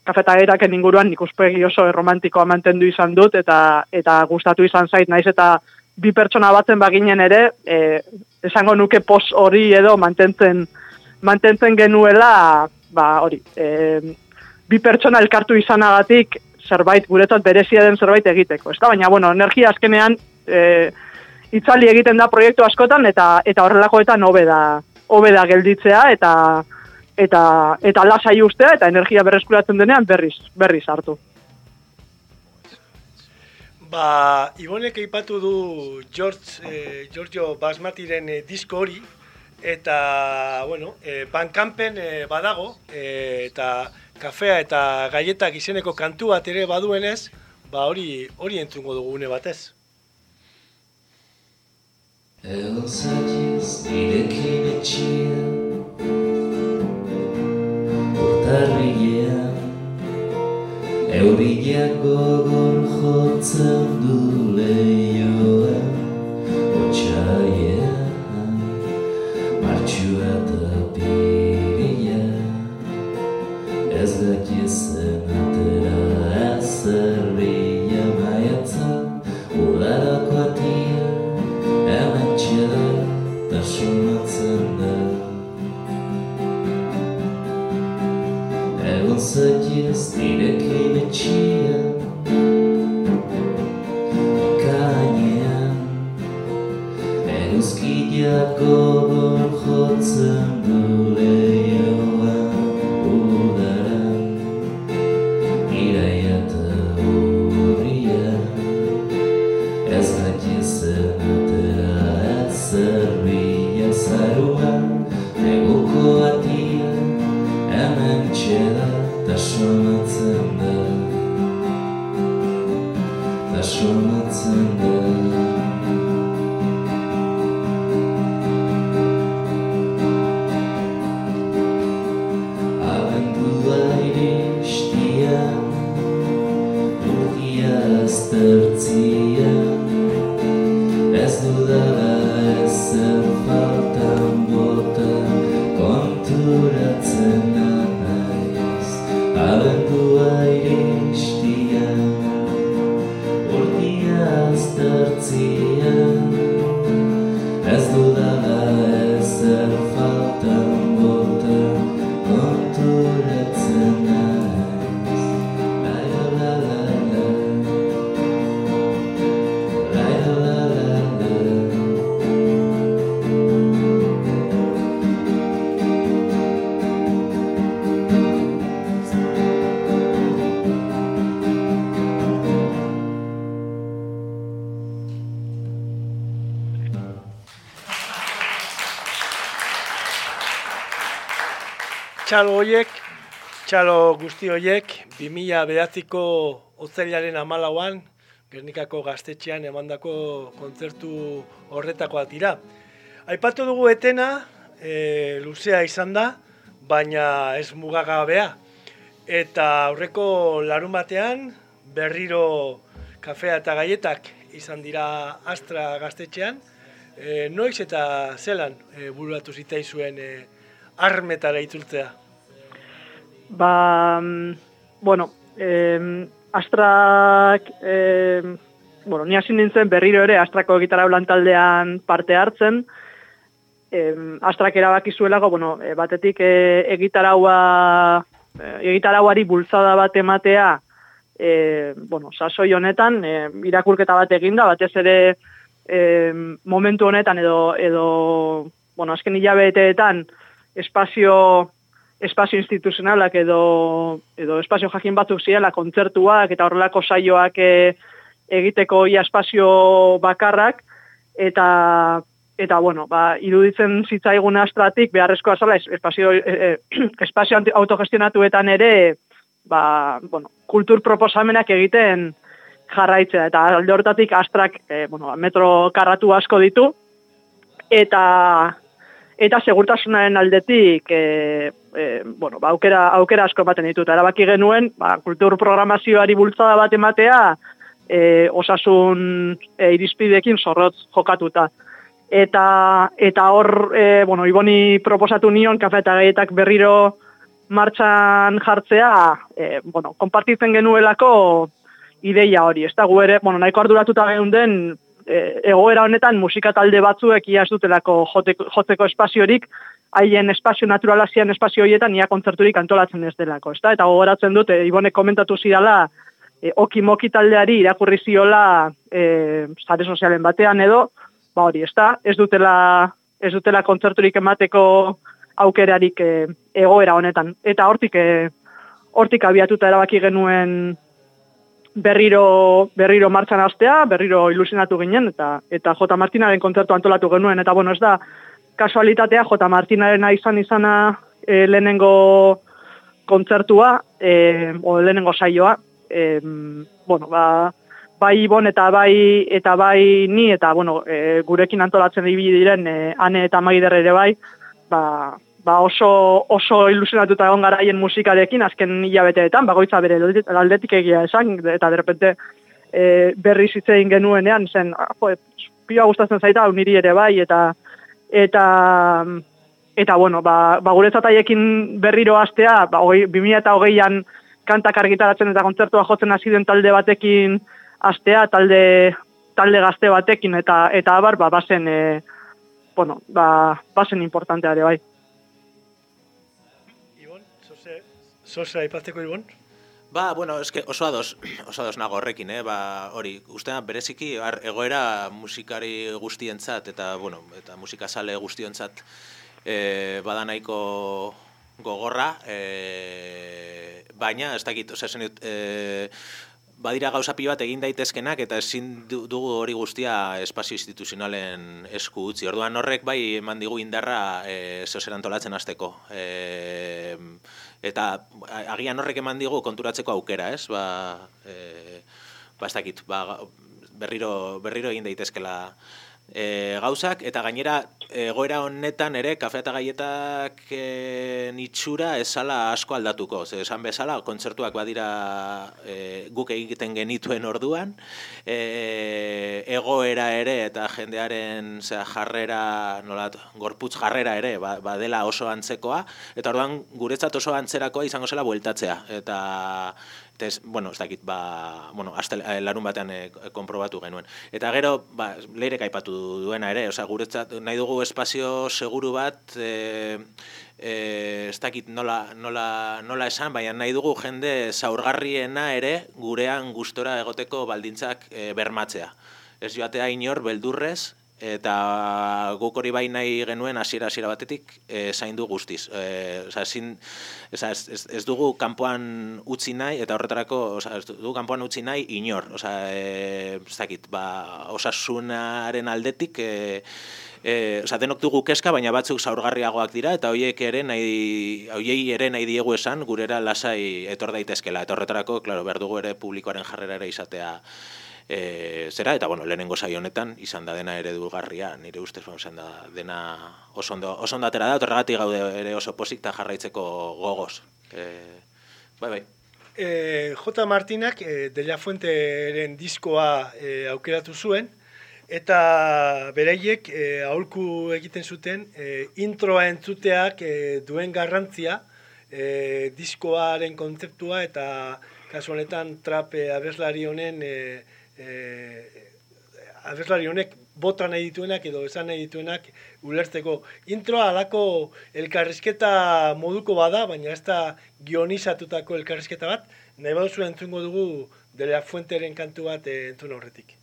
Speaker 5: kafetageraken inguruan nik uspegi oso erromantikoa mantendu izan dut, eta, eta gustatu izan zait, naiz eta bi pertsona batzen baginen ere, e, esango nuke pos hori edo mantentzen mantentzen genuela, ba hori, e, bi pertsona elkartu izanagatik zerbait guretzat berezia den zerbait egiteko, ezta? Baina bueno, energia azkenean e, itzali egiten da proiektu askotan eta eta horrelakoetan hobe da hobe da gelditzea eta eta eta lasai ustea eta energia berreskuratzen denean berriz berriz hartu.
Speaker 2: Ba, Ibonek eipatu du George, eh, Giorgio Basmatiren eh, disko hori, eta, bueno, eh, bankampen eh, badago, eh, eta kafea eta gaietak izeneko kantu bat ere baduenez, ba hori hori entzungo dugu une batez.
Speaker 7: Egon zatiz nirekin etxia Urtarrilean Euriak gogor jotzen du lehioan Otxaiean Martxua eta piria Ez dakizen atera ezerria maiatzen Udarako atia Hemen txeda eta sumatzen da Egon zatiz nirekin
Speaker 2: Txalo hoiek, txalo guzti hoiek, 2000 bedaziko otzailaren amalauan, Gernikako gaztetxean emandako kontzertu horretakoak dira. Aipatu dugu etena, e, luzea izan da, baina ez mugagabea. Eta aurreko larun batean, berriro kafea eta gaietak izan dira Astra gaztetxean. E, noiz eta zelan e, bururatu zitzaizuen e, armetara itzultzea?
Speaker 5: Ba, mm, bueno, eh, astrak eh, bueno, ni hasi nintzen berriro ere Astrako gitarra taldean parte hartzen, em, Astrak erabaki zuelako, bueno, e, batetik e, egitaraua, e, egitarauari bultzada bat ematea, e, bueno, sasoi honetan, e, irakurketa bat eginda, batez ere e, momentu honetan edo, edo bueno, azken hilabeteetan espazio espazio instituzionalak edo edo espazio jakin batzuk ziela kontzertuak eta horrelako saioak e, egiteko ia espazio bakarrak eta eta bueno, ba, iruditzen zitzaigun astratik beharrezkoa zala es- espazio e, e, espazio autogestionatuetan ere ba, bueno, kultur proposamenak egiten jarraitzea eta alde hortatik astrak e, bueno, metro karratu asko ditu eta eta segurtasunaren aldetik e, e, bueno, ba, aukera, aukera asko ematen ditu. Eta erabaki genuen, ba, kultur programazioari bultzada bat ematea, e, osasun e, irizpidekin zorrotz jokatuta. Eta, eta hor, e, bueno, Iboni proposatu nion, kafe eta gaietak berriro martxan jartzea, e, bueno, konpartitzen genuelako ideia hori. Ez da, gu ere, bueno, nahiko arduratuta geunden, e, egoera honetan musika talde batzuek ia ez dutelako joteko, jotzeko espaziorik, haien espazio naturala zian espazio horietan ia kontzerturik antolatzen ez delako, ezta? Eta gogoratzen dut, e, Ibonek komentatu zidala, e, oki-moki taldeari irakurri ziola e, sare sozialen batean edo, ba hori, ezta? Ez dutela, ez dutela kontzerturik emateko aukerarik e, egoera honetan. Eta hortik, e, hortik abiatuta erabaki genuen berriro berriro martxan hastea, berriro ilusionatu ginen eta eta J Martinaren kontzertu antolatu genuen eta bueno, ez da kasualitatea J Martinarena izan izana e, lehenengo kontzertua, e, o lehenengo saioa, e, bueno, ba, bai Ibon eta bai eta bai ni eta bueno, e, gurekin antolatzen ibili diren e, Ane eta Maider ere bai, ba, ba oso oso ilusionatuta egon garaien musikarekin azken hilabeteetan, bagoitza bere aldetik- egia esan eta de repente e, berri zitzein genuenean zen, ah, jo, pila gustatzen zaita niri ere bai eta eta eta bueno, ba, ba guretzat haiekin berriro hastea, ba 2020an kantak argitaratzen eta kontzertua jotzen hasi den talde batekin hastea, talde talde gazte batekin eta eta abar ba bazen e, bueno, ba bazen importantea ere bai.
Speaker 2: Ibon, zoze, zoze aipatzeko Ibon?
Speaker 4: Ba, bueno, eske oso ados, oso ados nago horrekin, eh? Ba, hori, ustean bereziki ar, egoera musikari guztientzat eta bueno, eta musikazale guztiontzat eh bada nahiko gogorra, eh baina ez dakit, osea, esan dut, eh badira gauza pilo bat egin daitezkenak eta ezin du- dugu hori guztia espazio instituzionalen esku utzi. Orduan horrek bai eman digu indarra e, zeozer antolatzen hasteko. E, eta agian horrek eman digu konturatzeko aukera, ez? Ba, e, ba ez dakit, ba, berriro, berriro egin daitezkela e, gauzak, eta gainera egoera honetan ere, kafe eta gaietak e, nitxura esala asko aldatuko. Ze, esan bezala, kontzertuak badira e, guk egiten genituen orduan, e, egoera ere eta jendearen zera, jarrera, nolat, gorputz jarrera ere, ba, badela oso antzekoa, eta orduan guretzat oso antzerakoa izango zela bueltatzea. Eta Eta ez, bueno, ez dakit, ba, bueno, azte, larun batean e, konprobatu genuen. Eta gero, ba, leirek aipatu duena ere, osea, guretzat nahi dugu espazio seguru bat, e, e, ez dakit nola, nola, nola esan, baina nahi dugu jende zaurgarriena ere gurean gustora egoteko baldintzak e, bermatzea. Ez joatea inor beldurrez, eta guk hori bai nahi genuen hasiera hasiera batetik e, zaindu guztiz. E, osea, ezin, osea, ez, ez, ez dugu kanpoan utzi nahi, eta horretarako, osea, ez dugu kanpoan utzi nahi inor. Osea, e, ez dakit, ba, osasunaren aldetik, e, e, osea, denok dugu keska, baina batzuk zaurgarriagoak dira, eta hoiek ere nahi, hoiei ere nahi diegu esan, gurera lasai etor daitezkela. Eta horretarako, claro, behar dugu ere publikoaren jarrera ere izatea e, zera, eta bueno, lehenengo saio honetan izan da dena eredugarria, nire ustez izan da dena oso ondo, oso ondo atera da, eta horregatik gaude ere oso posik eta jarraitzeko gogoz. E, bai, bai.
Speaker 2: E, J. Martinak e, De La Fuenteren diskoa e, aukeratu zuen, eta beraiek e, aholku egiten zuten e, introa entzuteak e, duen garrantzia e, diskoaren kontzeptua eta kasu honetan trap e, abeslari honen e, e, abeslari honek bota nahi dituenak edo esan nahi dituenak ulertzeko. Introa alako elkarrizketa moduko bada, baina ez da gionizatutako elkarrizketa bat, nahi baduzu entzungo dugu de la fuenteren kantu bat eh, entzun horretik.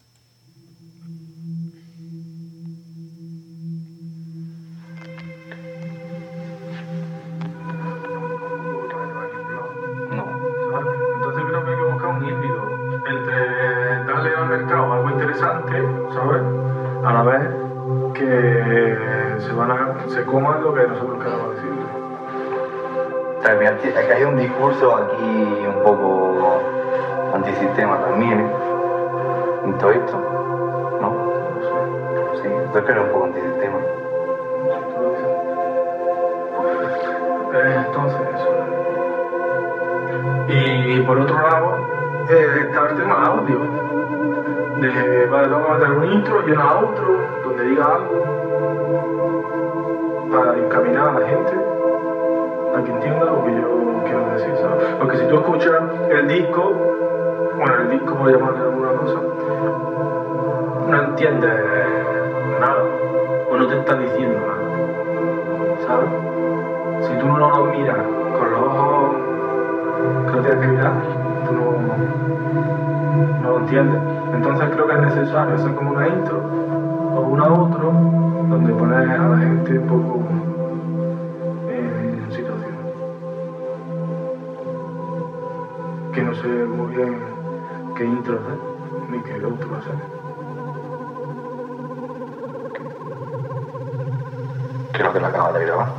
Speaker 8: Coman lo que nosotros queramos decirle.
Speaker 9: También hay un discurso aquí un poco antisistema también, ¿eh? En todo esto, ¿no? Sí, yo creo que es un poco antisistema.
Speaker 8: Eh, entonces, eso. Y por otro lado, eh, está el tema audio. De, vale, vamos a meter un intro y un outro donde diga algo encaminar a la gente a que entienda lo que yo quiero decir, ¿sabes? Porque si tú escuchas el disco, bueno, el disco por llamarle alguna cosa, no entiendes nada, o no te está diciendo nada, ¿sabes? Si tú no lo miras con los ojos que lo tienes que mirar, tú no, no lo entiendes. Entonces creo que es necesario hacer como una intro o una outro donde poner a la gente un poco sé muy bien qué intro hacer, ni qué outro hacer.
Speaker 9: Creo que lo acaba de grabar.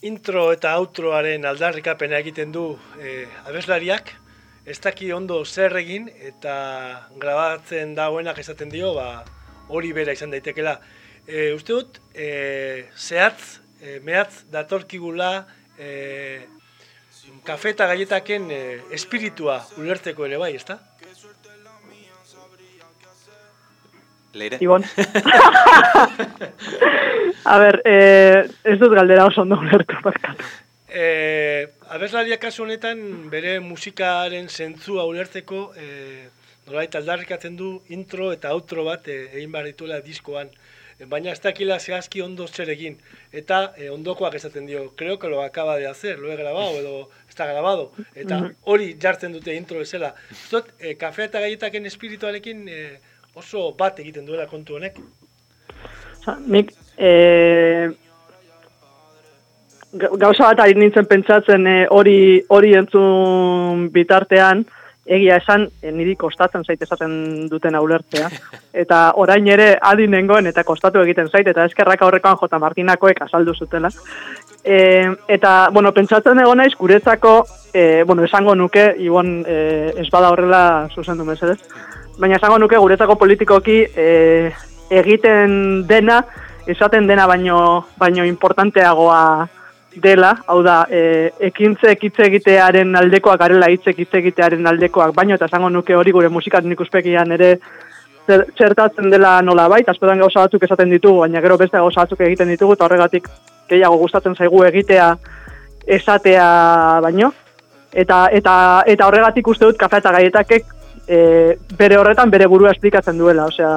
Speaker 2: Intro eta outroaren aldarrikapena egiten du e, abeslariak, ez daki ondo zer egin eta grabatzen dagoenak esaten dio, ba, hori bera izan daitekela. E, uste dut, e, zehatz, e, mehatz datorkigula e, kafe eta gaietaken e, espiritua ulertzeko ere bai, ezta?
Speaker 4: Leire?
Speaker 5: Ibon. A ber, eh, ez dut galdera oso ondo ulertu barkatu.
Speaker 2: E, abeslariak kasu honetan bere musikaren zentzua ulertzeko e, nolait aldarrikatzen du intro eta outro bat e, egin behar dituela diskoan. E, baina ez dakila zehazki ondo zer egin. Eta e, ondokoak esaten dio, creo que lo acaba de hacer, lo he grabado edo está grabado. Eta hori jartzen dute intro ezela. Zut, e, kafea eta gaietaken espirituarekin e, oso bat egiten duela kontu honek.
Speaker 5: Osa, nik, eh, ga- gauza bat ari nintzen pentsatzen eh, hori hori entzun bitartean, egia esan, eh, niri kostatzen zait esaten duten ulertzea. Eta orain ere adi nengoen eta kostatu egiten zait, eta eskerrak aurrekoan J. Martinakoek azaldu zutela. E, eta, bueno, pentsatzen egon naiz, guretzako, e, bueno, esango nuke, ibon e, ez bada horrela zuzendu mesedez, baina esango nuke guretzako politikoki e, egiten dena, esaten dena baino, baino importanteagoa dela, hau da, e, ekintzek hitz egitearen aldekoak, garela hitzek hitz egitearen aldekoak, baino eta esango nuke hori gure musikan ikuspegian ere txertatzen dela nola bait, askotan gauza batzuk esaten ditugu, baina gero beste gauza batzuk egiten ditugu, eta horregatik gehiago gustatzen zaigu egitea esatea baino. Eta, eta, eta horregatik uste dut kafe eta gaietakek e, bere horretan bere burua esplikatzen duela, osea,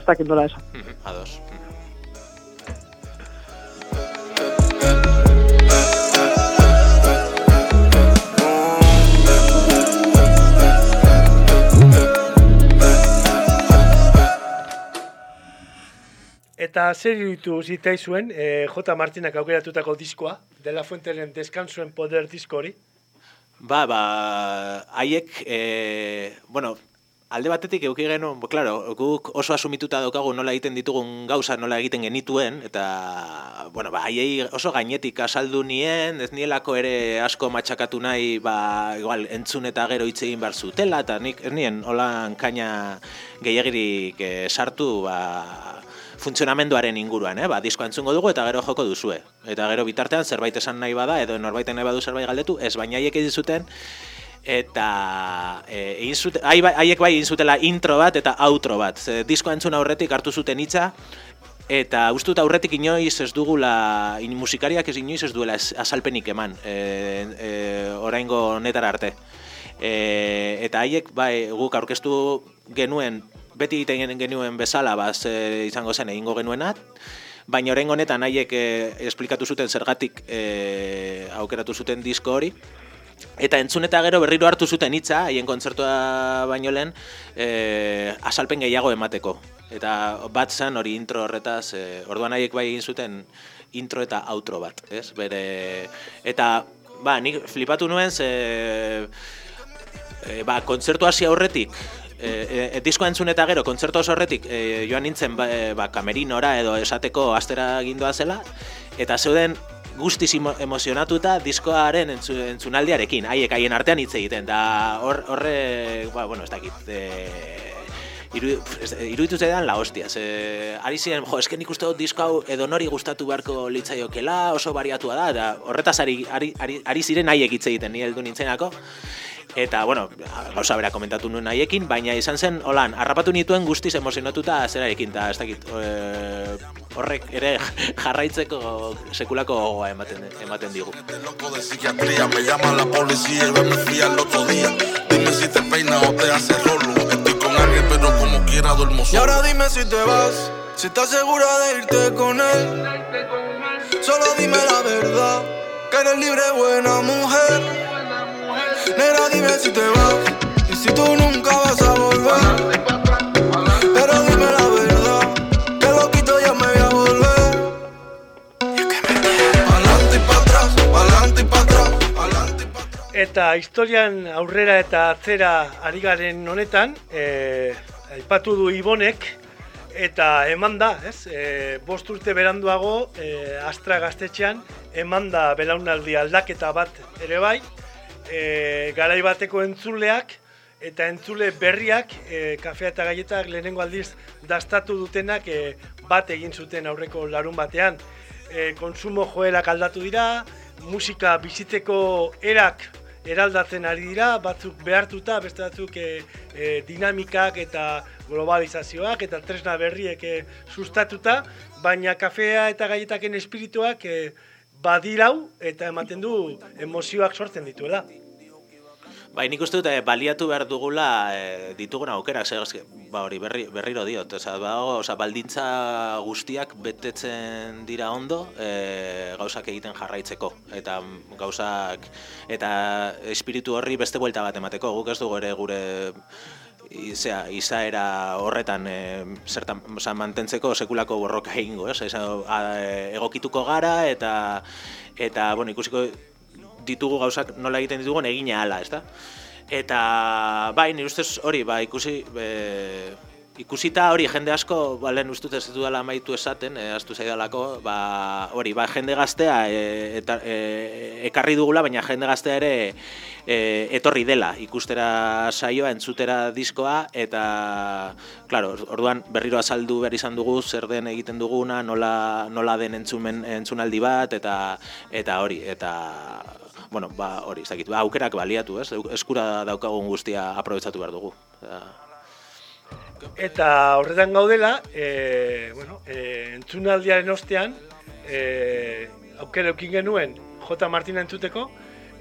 Speaker 5: ez dakit nola esan.
Speaker 4: Ados.
Speaker 2: Eta zer iruditu zitaizuen e, J. Martinak aukeratutako diskoa, De La Fuenteren Deskansuen Poder disko hori?
Speaker 4: Ba, ba, haiek, e, bueno, alde batetik euki genuen, bo, claro, guk oso asumituta daukagu nola egiten ditugun gauza nola egiten genituen, eta, bueno, ba, haiei oso gainetik asaldu nien, ez nielako ere asko matxakatu nahi, ba, igual, entzun eta gero hitz egin behar zutela, eta nik, ez nien, holan kaina gehiagirik eh, sartu, ba, funtzionamenduaren inguruan, eh? ba, diskoa entzungo dugu eta gero joko duzue. Eta gero bitartean zerbait esan nahi bada, edo norbaiten nahi badu zerbait galdetu, ez baina haiek egin zuten, eta e, egin zute, bai- haiek bai egin zutela intro bat eta outro bat. Ze, diskoa entzun aurretik hartu zuten hitza, Eta uste dut aurretik inoiz ez dugula, in, musikariak ez inoiz ez duela azalpenik eman, e, e, oraingo honetara arte. E, eta haiek, bai, guk aurkeztu genuen, beti egiten genuen bezala, ba, ze izango zen egingo genuenat, baina oraingo honetan haiek e, esplikatu zuten zergatik e, aukeratu zuten disko hori, Eta entzun eta gero berriro hartu zuten hitza, haien kontzertua baino lehen, e, asalpen gehiago emateko. Eta bat zen hori intro horretaz, e, orduan haiek bai egin zuten intro eta outro bat, ez? Bere, eta, ba, nik flipatu nuen, ze, e, ba, kontzertu hasi aurretik, e, e, diskoa entzun eta gero, kontzertu oso horretik, e, joan nintzen ba, e, ba, kamerinora edo esateko astera gindoa zela, eta zeuden guztiz emo- emozionatuta diskoaren entzu, entzunaldiarekin, haiek haien artean hitz egiten, da hor, horre, ba, bueno, ez dakit, e, Iru, iruditu zaidan la hostia, ze, ari ziren, jo, esken ikuste dut disko hau edo nori gustatu beharko litzaiokela, oso bariatua da, da horretaz ari, ari, ari, ari ziren haiek hitz egiten, ni heldu nintzenako, Eta, bueno, gauza bera komentatu nuen haiekin, baina izan zen, holan, harrapatu nituen guztiz emozionatuta zerarekin, eta ez dakit, e, horrek ere jarraitzeko sekulako gogoa ematen, ematen digu.
Speaker 10: Me llama la policía y me fui al otro día. Dime si te peinas o te haces rolo. Estoy con alguien, pero como quiera duermo
Speaker 11: Y
Speaker 10: solo.
Speaker 11: ahora dime si te vas, si estás segura de irte con él. Solo dime la verdad, que eres libre, buena mujer. Nera, dime si te vas, y si tú nunca vas a volver. Pero dime la verdad, que loquito yo me voy a volver. Pa'lante y pa' atrás, pa'lante y pa' atrás, pa'lante y pa' atrás.
Speaker 2: Eta historian aurrera eta atzera ari garen honetan, e, aipatu du Ibonek, eta eman da, ez? E, bost urte beranduago, e, Astra gaztetxean, eman da belaunaldi aldaketa bat ere bai, e, garai bateko entzuleak, eta entzule berriak, e, kafea eta gaietak lehenengo aldiz dastatu dutenak e, bat egin zuten aurreko larun batean. E, konsumo joerak aldatu dira, musika bizitzeko erak eraldatzen ari dira, batzuk behartuta, beste batzuk e, e, dinamikak eta globalizazioak eta tresna berriek e, sustatuta, baina kafea eta gaietaken espirituak e, badirau eta ematen du emozioak sortzen dituela.
Speaker 4: Bai, nik uste dut eh, baliatu behar dugula eh, ditugun aukerak, eske, ba hori berri, berriro diot, oza, ba, oza, baldintza guztiak betetzen dira ondo eh, gauzak egiten jarraitzeko, eta gauzak, eta espiritu horri beste buelta bat emateko, guk ez dugu ere gure izea, izaera horretan e, zertan, oza, mantentzeko sekulako borroka egingo, ez? Eza, a, egokituko gara eta eta bueno, ikusiko ditugu gauzak nola egiten ditugun egina hala, ezta? Eta bai, nire ustez hori, ba, ikusi e, ikusita hori jende asko, ba, lehen ustut ez dudala amaitu esaten, e, astu zaidalako, ba, hori, ba, jende gaztea e, eta, e, ekarri dugula, baina jende gaztea ere e, etorri dela ikustera saioa, entzutera diskoa, eta, claro, orduan berriro azaldu behar izan dugu, zer den egiten duguna, nola, nola den entzumen, entzunaldi bat, eta eta hori, eta bueno, ba, hori, ez dakit, ba, aukerak baliatu, ez? Eskura daukagun guztia aprobetsatu behar dugu. Eta,
Speaker 2: Eta horretan gaudela, e, bueno, e, entzunaldiaren ostean, e, aukera eukin genuen J. Martina entzuteko,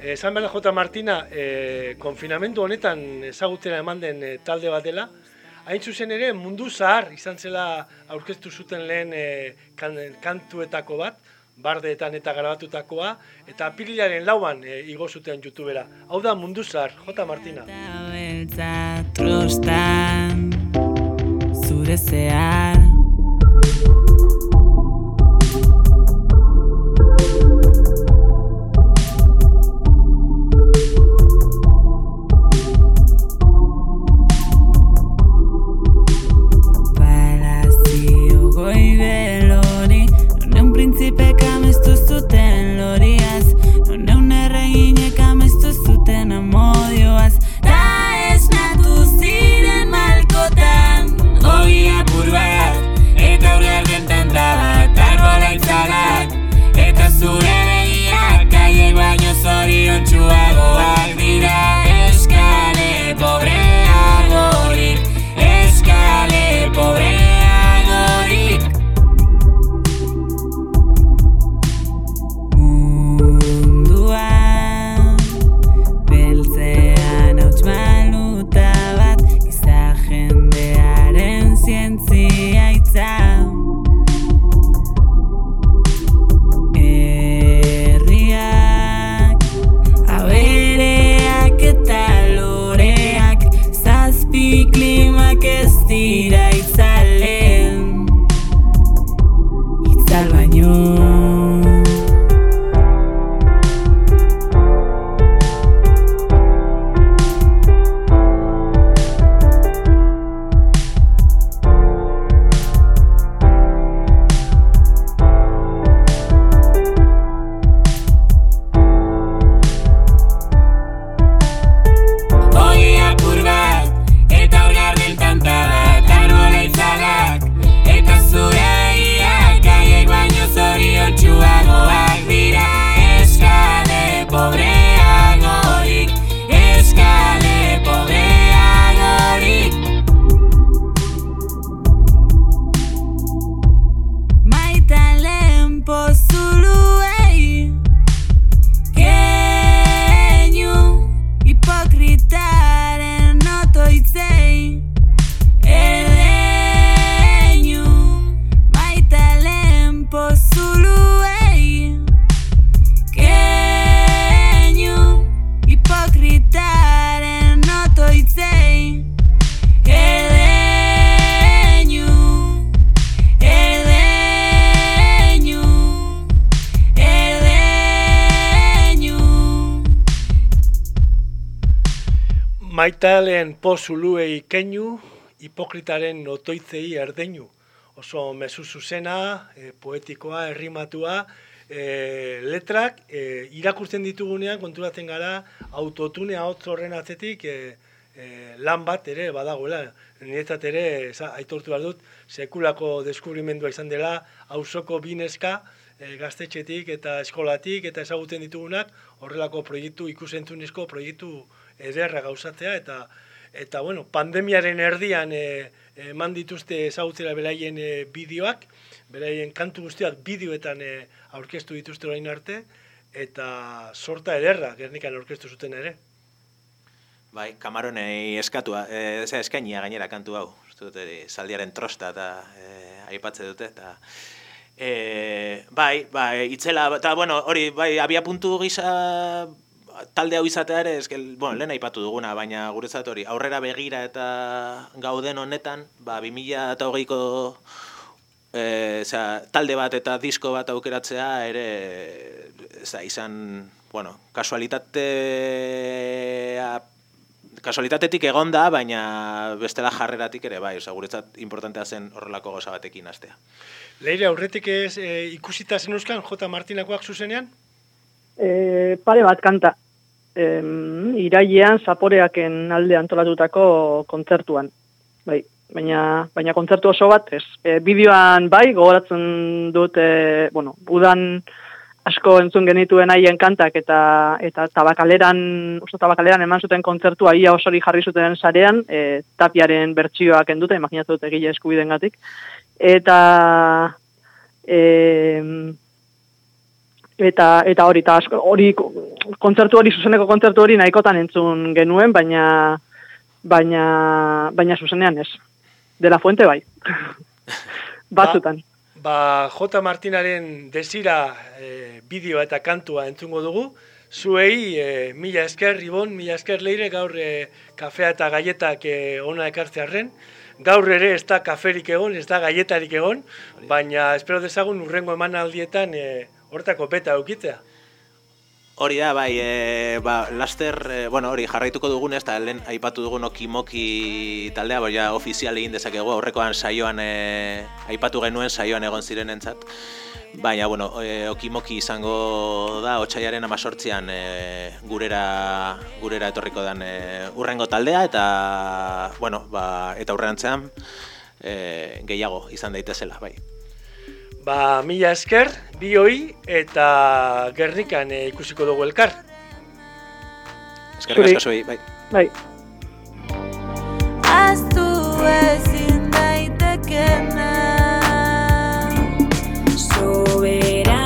Speaker 2: esan behar J. Martina e, konfinamendu honetan ezagutzera eman den e, talde bat dela, hain zuzen ere mundu zahar izan zela aurkeztu zuten lehen e, kan, kantuetako bat, bardeetan eta grabatutakoa, eta apirilaren lauan e, igo zuten youtubera. Hau da mundu zahar, J. Martina.
Speaker 3: Beltza trostan desear. Palacio goi belori, non è un principe che amestu zuten loriaz, non è una regina che amestu zuten amodioaz. Pozuluei keinu, hipokritaren otoitzei
Speaker 2: erdeinu. Oso mezu zuzena, e, poetikoa, errimatua, e, letrak e, irakurtzen ditugunean konturatzen gara autotune hotz horren atzetik e, e, lan bat ere badagoela. Niretzat ere eza, aitortu behar dut sekulako deskubrimendua izan dela auzoko bineska e, gaztetxetik eta eskolatik eta ezagutzen ditugunak horrelako proiektu ikusentzunezko proiektu ederra gauzatzea eta eta bueno, pandemiaren erdian e, eman dituzte ezagutzera beraien e, bideoak, beraien kantu guztiak bideoetan e, aurkeztu dituzte orain arte eta sorta ederra Gernikan aurkeztu zuten ere.
Speaker 4: Bai, kamaronei eskatua, e, ze eskainia gainera kantu hau. Dut, e, zaldiaren trosta eta e, aipatze dute, eta... E, bai, bai, itzela, eta bueno, hori, bai, abia puntu gisa talde hau izatea ere, eske, bueno, lehen aipatu duguna, baina guretzat hori, aurrera begira eta gauden honetan, ba, 2000 eta hogeiko e, zera, talde bat eta disko bat aukeratzea ere eza, izan, bueno, kasualitatea kasualitatetik egon da, baina bestela jarreratik ere bai, osea, guretzat importantea zen horrelako gauza batekin hastea.
Speaker 2: Leire, aurretik ez e, ikusita zen euskan J. Martinakoak zuzenean?
Speaker 5: E, pare bat kanta. E, irailean zaporeaken alde antolatutako kontzertuan. Bai, baina, baina kontzertu oso bat, ez. E, bideoan bai, gogoratzen dut, e, bueno, udan asko entzun genituen haien kantak eta eta tabakaleran, oso tabakaleran eman zuten kontzertua ia osori jarri zuten sarean, e, tapiaren bertsioak enduta, imaginatu dut egile eskubidengatik. Eta e, eta eta hori asko hori kontzertu hori zuzeneko kontzertu hori nahikotan entzun genuen, baina baina baina zuzenean ez. De la Fuente bai. Batzutan.
Speaker 2: Ba, J. Martinaren desira e, bideoa eta kantua entzungo dugu. Zuei, e, mila esker, Ribon, mila esker leire, gaur e, kafea eta gaietak e, ona ekartzearren. Gaur ere ez da kaferik egon, ez da gaietarik egon, baina espero dezagun urrengo emanaldietan e, hortako beta eukitzea.
Speaker 4: Hori da, bai, e, ba, laster, e, bueno, hori jarraituko dugun ez, eta lehen aipatu dugun okimoki taldea, bai, ja, ofizial egin dezakegu, aurrekoan saioan, e, aipatu genuen saioan egon zirenentzat. Baina, bueno, e, okimoki izango da, otxaiaren amazortzian e, gurera, gurera etorriko den e, urrengo taldea, eta, bueno, ba, eta urreantzean e, gehiago izan daitezela, bai.
Speaker 2: Ba, mila esker, bi hoi, eta Gernikan e, ikusiko dugu elkar.
Speaker 4: Eskerrik asko zuei, bai.
Speaker 5: Bai.
Speaker 3: Aztu ezin daitekena Soberan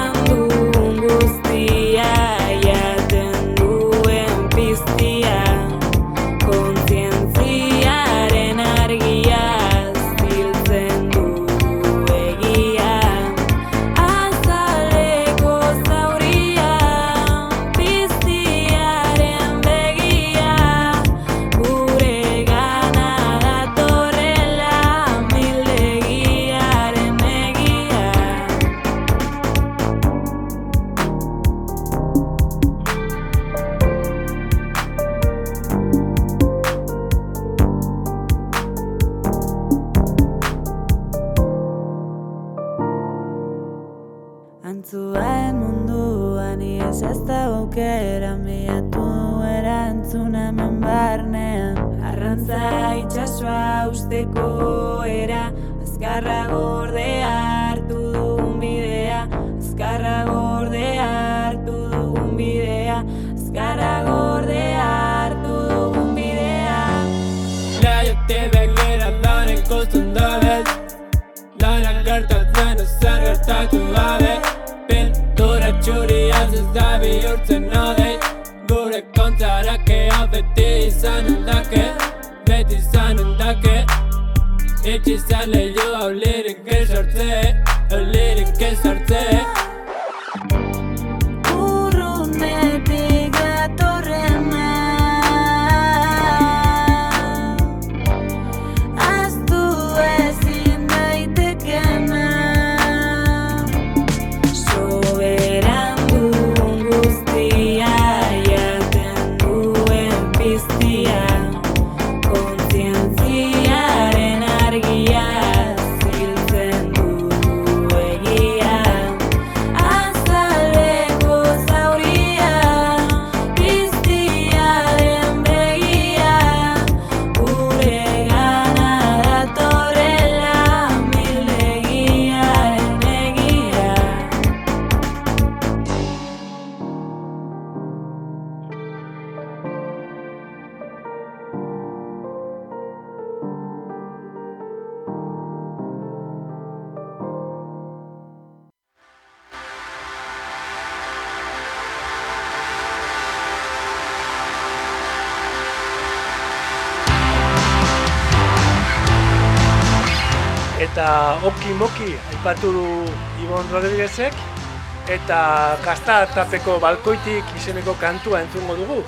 Speaker 2: eta gazta tapeko balkoitik izeneko kantua entzungo dugu.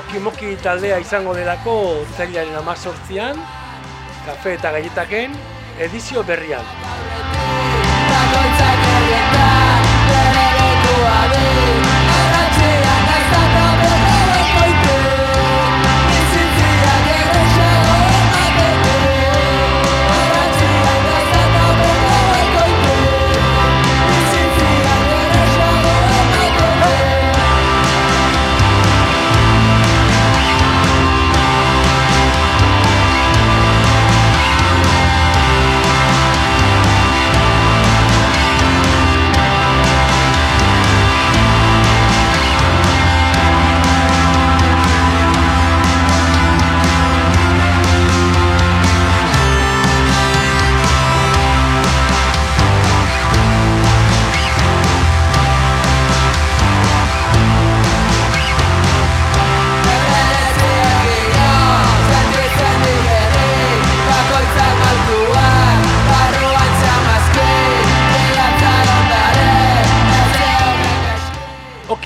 Speaker 2: Oki Moki taldea izango delako zailaren amazortzian, kafe eta galletaken edizio berrian.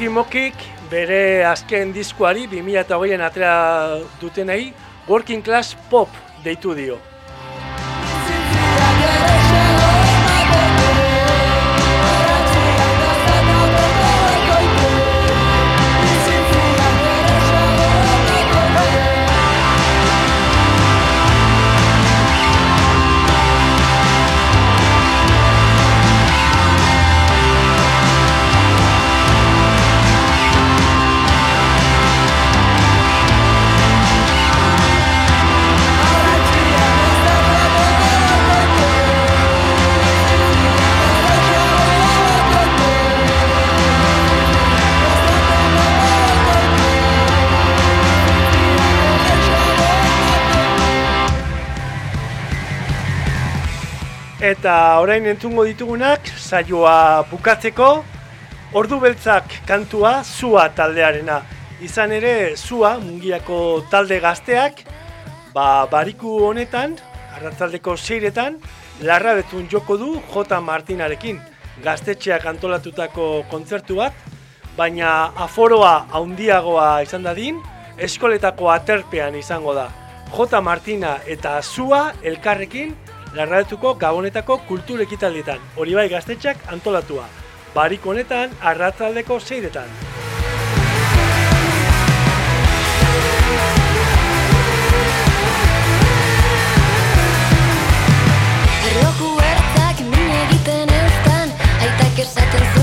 Speaker 2: Oki Mokik bere azken diskuari 2008an atera dutenei Working Class Pop deitu dio. Eta orain entzungo ditugunak saioa bukatzeko Ordu beltzak kantua zua taldearena. Izan ere zua mungiako talde gazteak ba, bariku honetan, arratzaldeko seiretan, larra betun joko du J. Martinarekin. Gaztetxeak antolatutako kontzertu bat, baina aforoa haundiagoa izan dadin, eskoletako aterpean izango da. J. Martina eta Zua elkarrekin larraetuko gabonetako kultur ekitaldietan. Hori bai gaztetxeak antolatua. Barik honetan arratzaldeko seiretan.
Speaker 12: Erloju ertzak min egiten eustan Aitak esaten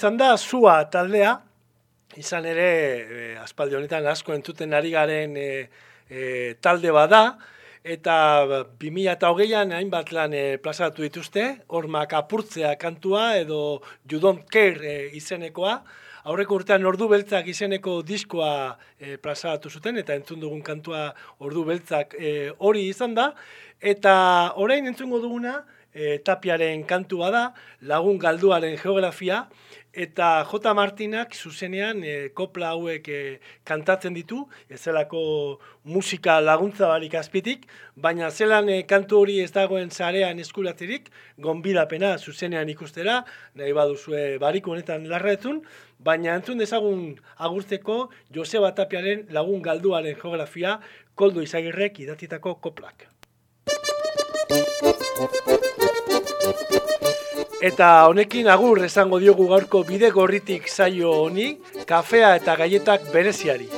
Speaker 2: izan da, zua taldea, izan ere, e, aspaldi honetan asko entzuten ari garen e, e, talde bada, eta 2008an hainbat lan e, plazaratu dituzte, hormak apurtzea kantua edo Don't Care e, izenekoa, aurreko urtean ordu beltzak izeneko diskoa e, plazaratu zuten, eta entzun dugun kantua ordu beltzak e, hori izan da, eta orain entzungo duguna, e, tapiaren kantua da, lagun galduaren geografia, eta J. Martinak zuzenean e, kopla hauek e, kantatzen ditu, ezelako musika laguntza barik azpitik, baina zelan e, kantu hori ez dagoen zarean eskuratzerik, gonbidapena zuzenean ikustera, nahi baduzue barik honetan larraetzun, baina entzun dezagun agurtzeko Joseba Tapiaren lagun galduaren geografia, koldo izagirrek idatitako koplak. Eta honekin agur esango diogu gaurko bide gorritik saio honi, kafea eta gaietak bereziari.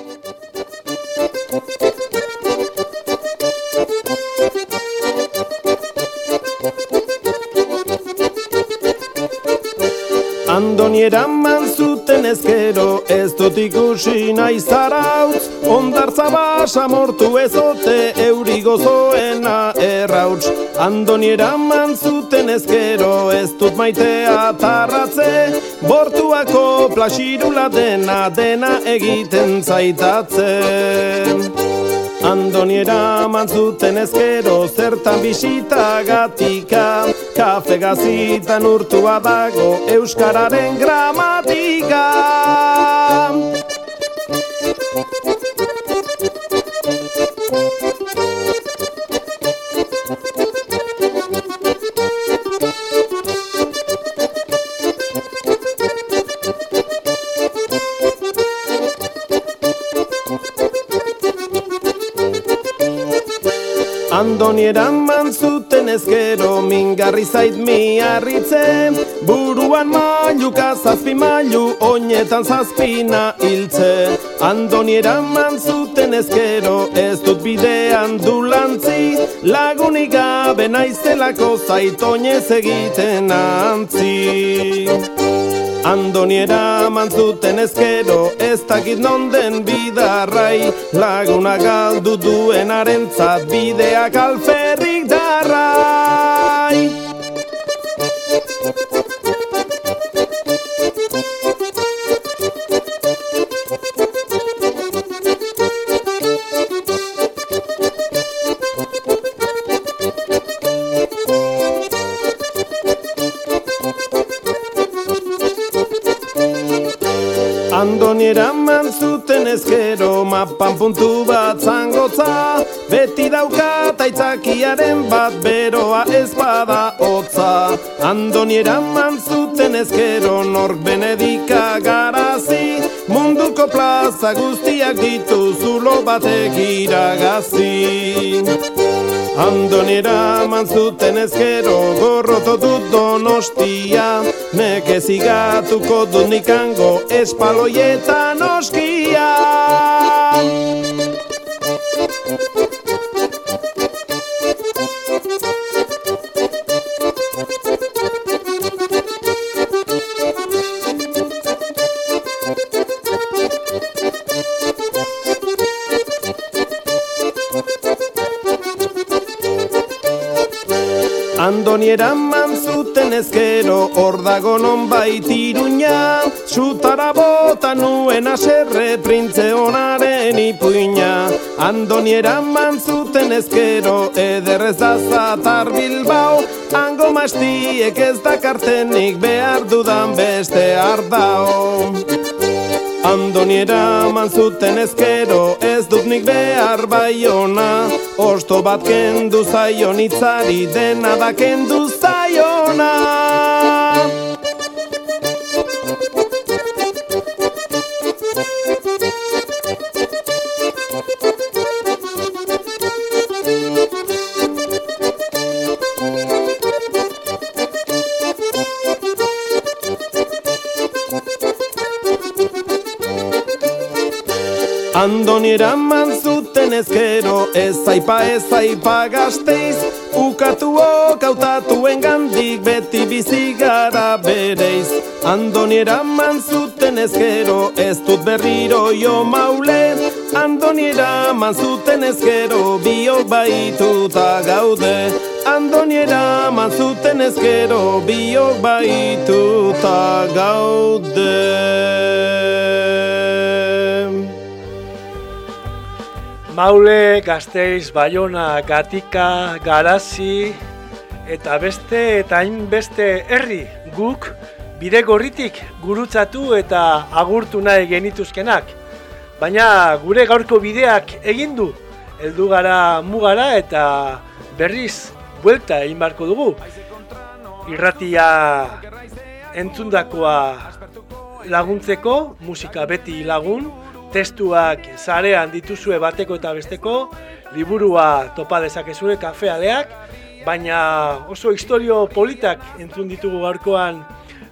Speaker 1: Andoni eraman zuten ezkero ez dut ikusi nahi zarautz. Ondartza basa mortu ezote euri gozoena errauts Andoni eraman zuten ezkero ez dut maitea tarratze Bortuako plasirula dena dena egiten zaitatzen Andoniera mantzuten ezkero zertan bisita gatika Kafe gazitan urtua dago Euskararen gramatika Andoni eraman zuten ezkero mingarri zait miarritzen Buruan mailuka zazpi mailu oinetan zazpina hiltze Andoni eraman zuten ezkero ez dut bidean dulantzi. Lagunik gabe naizelako zait oinez egiten antzi Andoniera mantzuten ezkero ez dakit non den bidarrai. Laguna galdu duen arentzat bideak alferrik darrai mapan puntu bat zangotza Beti dauka taitzakiaren bat beroa ez bada hotza. Andoni eraman zuten ezkero nork benedika garazi. Munduko plaza guztiak ditu zulo batek iragazi. Andonera manzuten ezkero gorroto dut donostia. Nekez igatuko dut nikango espaloietan oskia Bye. Andoni eraman zuten ezkero hor dago non baitiruña Zutara bota nuen aserre printze honaren ipuina. Andoni eraman zuten ezkero ederrez da zatar Bilbao. Hango mastiek ez dakartenik behar dudan beste ardao Andoniera man zuten ezkero ez dut nik behar baiona Osto bat kendu zaion itzari dena da kendu zaiona Andoni eraman zuten ezkero Ez zaipa ez zaipa gazteiz Ukatuok hautatuen gandik beti bizi gara bereiz. Andoniera man zuten ezkero ez dut berriro jo maule. Andoniera man zuten ezkero biok baituta gaude. Andoniera man zuten ezkero biok baituta gaude
Speaker 2: Maule, Gasteiz, Bayona, Gatika, Garazi eta beste eta hainbeste herri guk bide gorritik gurutzatu eta agurtu nahi genituzkenak. Baina gure gaurko bideak egin du, heldu gara mugara eta berriz buelta egin beharko dugu. Irratia entzundakoa laguntzeko, musika beti lagun, testuak zarean dituzue bateko eta besteko, liburua topa dezakezue kafealeak, baina oso historio politak entzun ditugu gaurkoan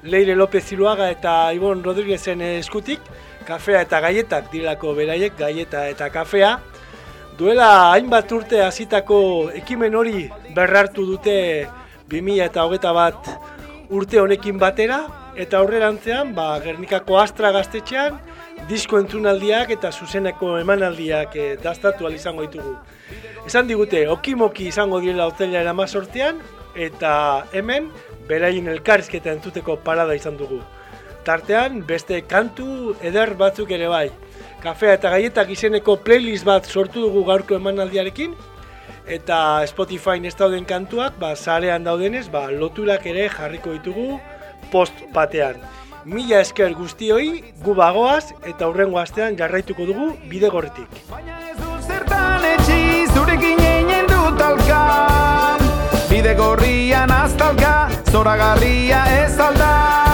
Speaker 2: Leire López Ziluaga eta Ibon Rodríguezen eskutik, kafea eta gaietak dilako beraiek, gaieta eta kafea. Duela hainbat urte hasitako ekimen hori berrartu dute 2000 eta hogeta bat urte honekin batera, eta aurrerantzean, ba, Gernikako Astra gaztetxean, disko entzunaldiak eta zuzeneko emanaldiak e, dastatu ahal izango ditugu. Esan digute, okimoki izango direla otzailaren amazortean, eta hemen, beraien elkarrizketa entzuteko parada izan dugu. Tartean, beste kantu eder batzuk ere bai. Kafea eta gaietak izeneko playlist bat sortu dugu gaurko emanaldiarekin, eta Spotify ez dauden kantuak, ba, zarean daudenez, ba, loturak ere jarriko ditugu post batean. Mila esker guztioi, gu bagoaz eta hurrengo astean jarraituko dugu bide gorritik.
Speaker 1: Zertan etxi zurekin einen dut alka Bide gorrian aztalka, zoragarria ez alda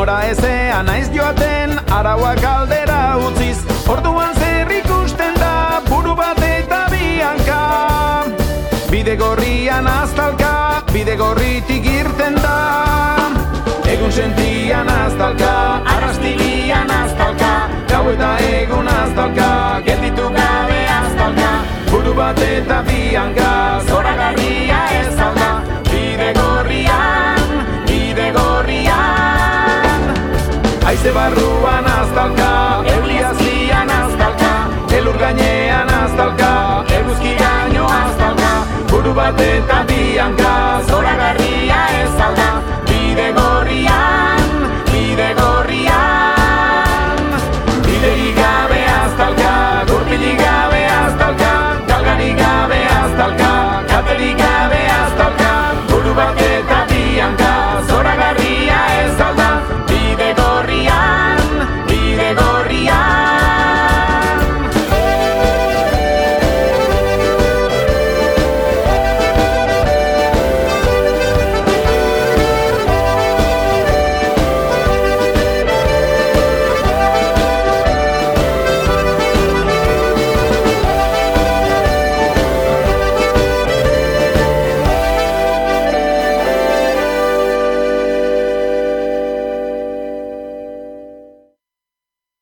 Speaker 1: Nora ezean naiz joaten, arauak aldera utziz. Orduan zer ikusten da, buru bat eta bianka. Bide gorrian aztalka, bide gorritik irten da. Egun sentian aztalka, arrastilian aztalka. Gau eta egun aztalka, gelditu gabe aztalka. Buru bat eta bianka, zoragarria ez alda Aize barruan aztalka, euliazian aztalka Elur gainean aztalka, eguzki gaino aztalka Buru bat eta bianka,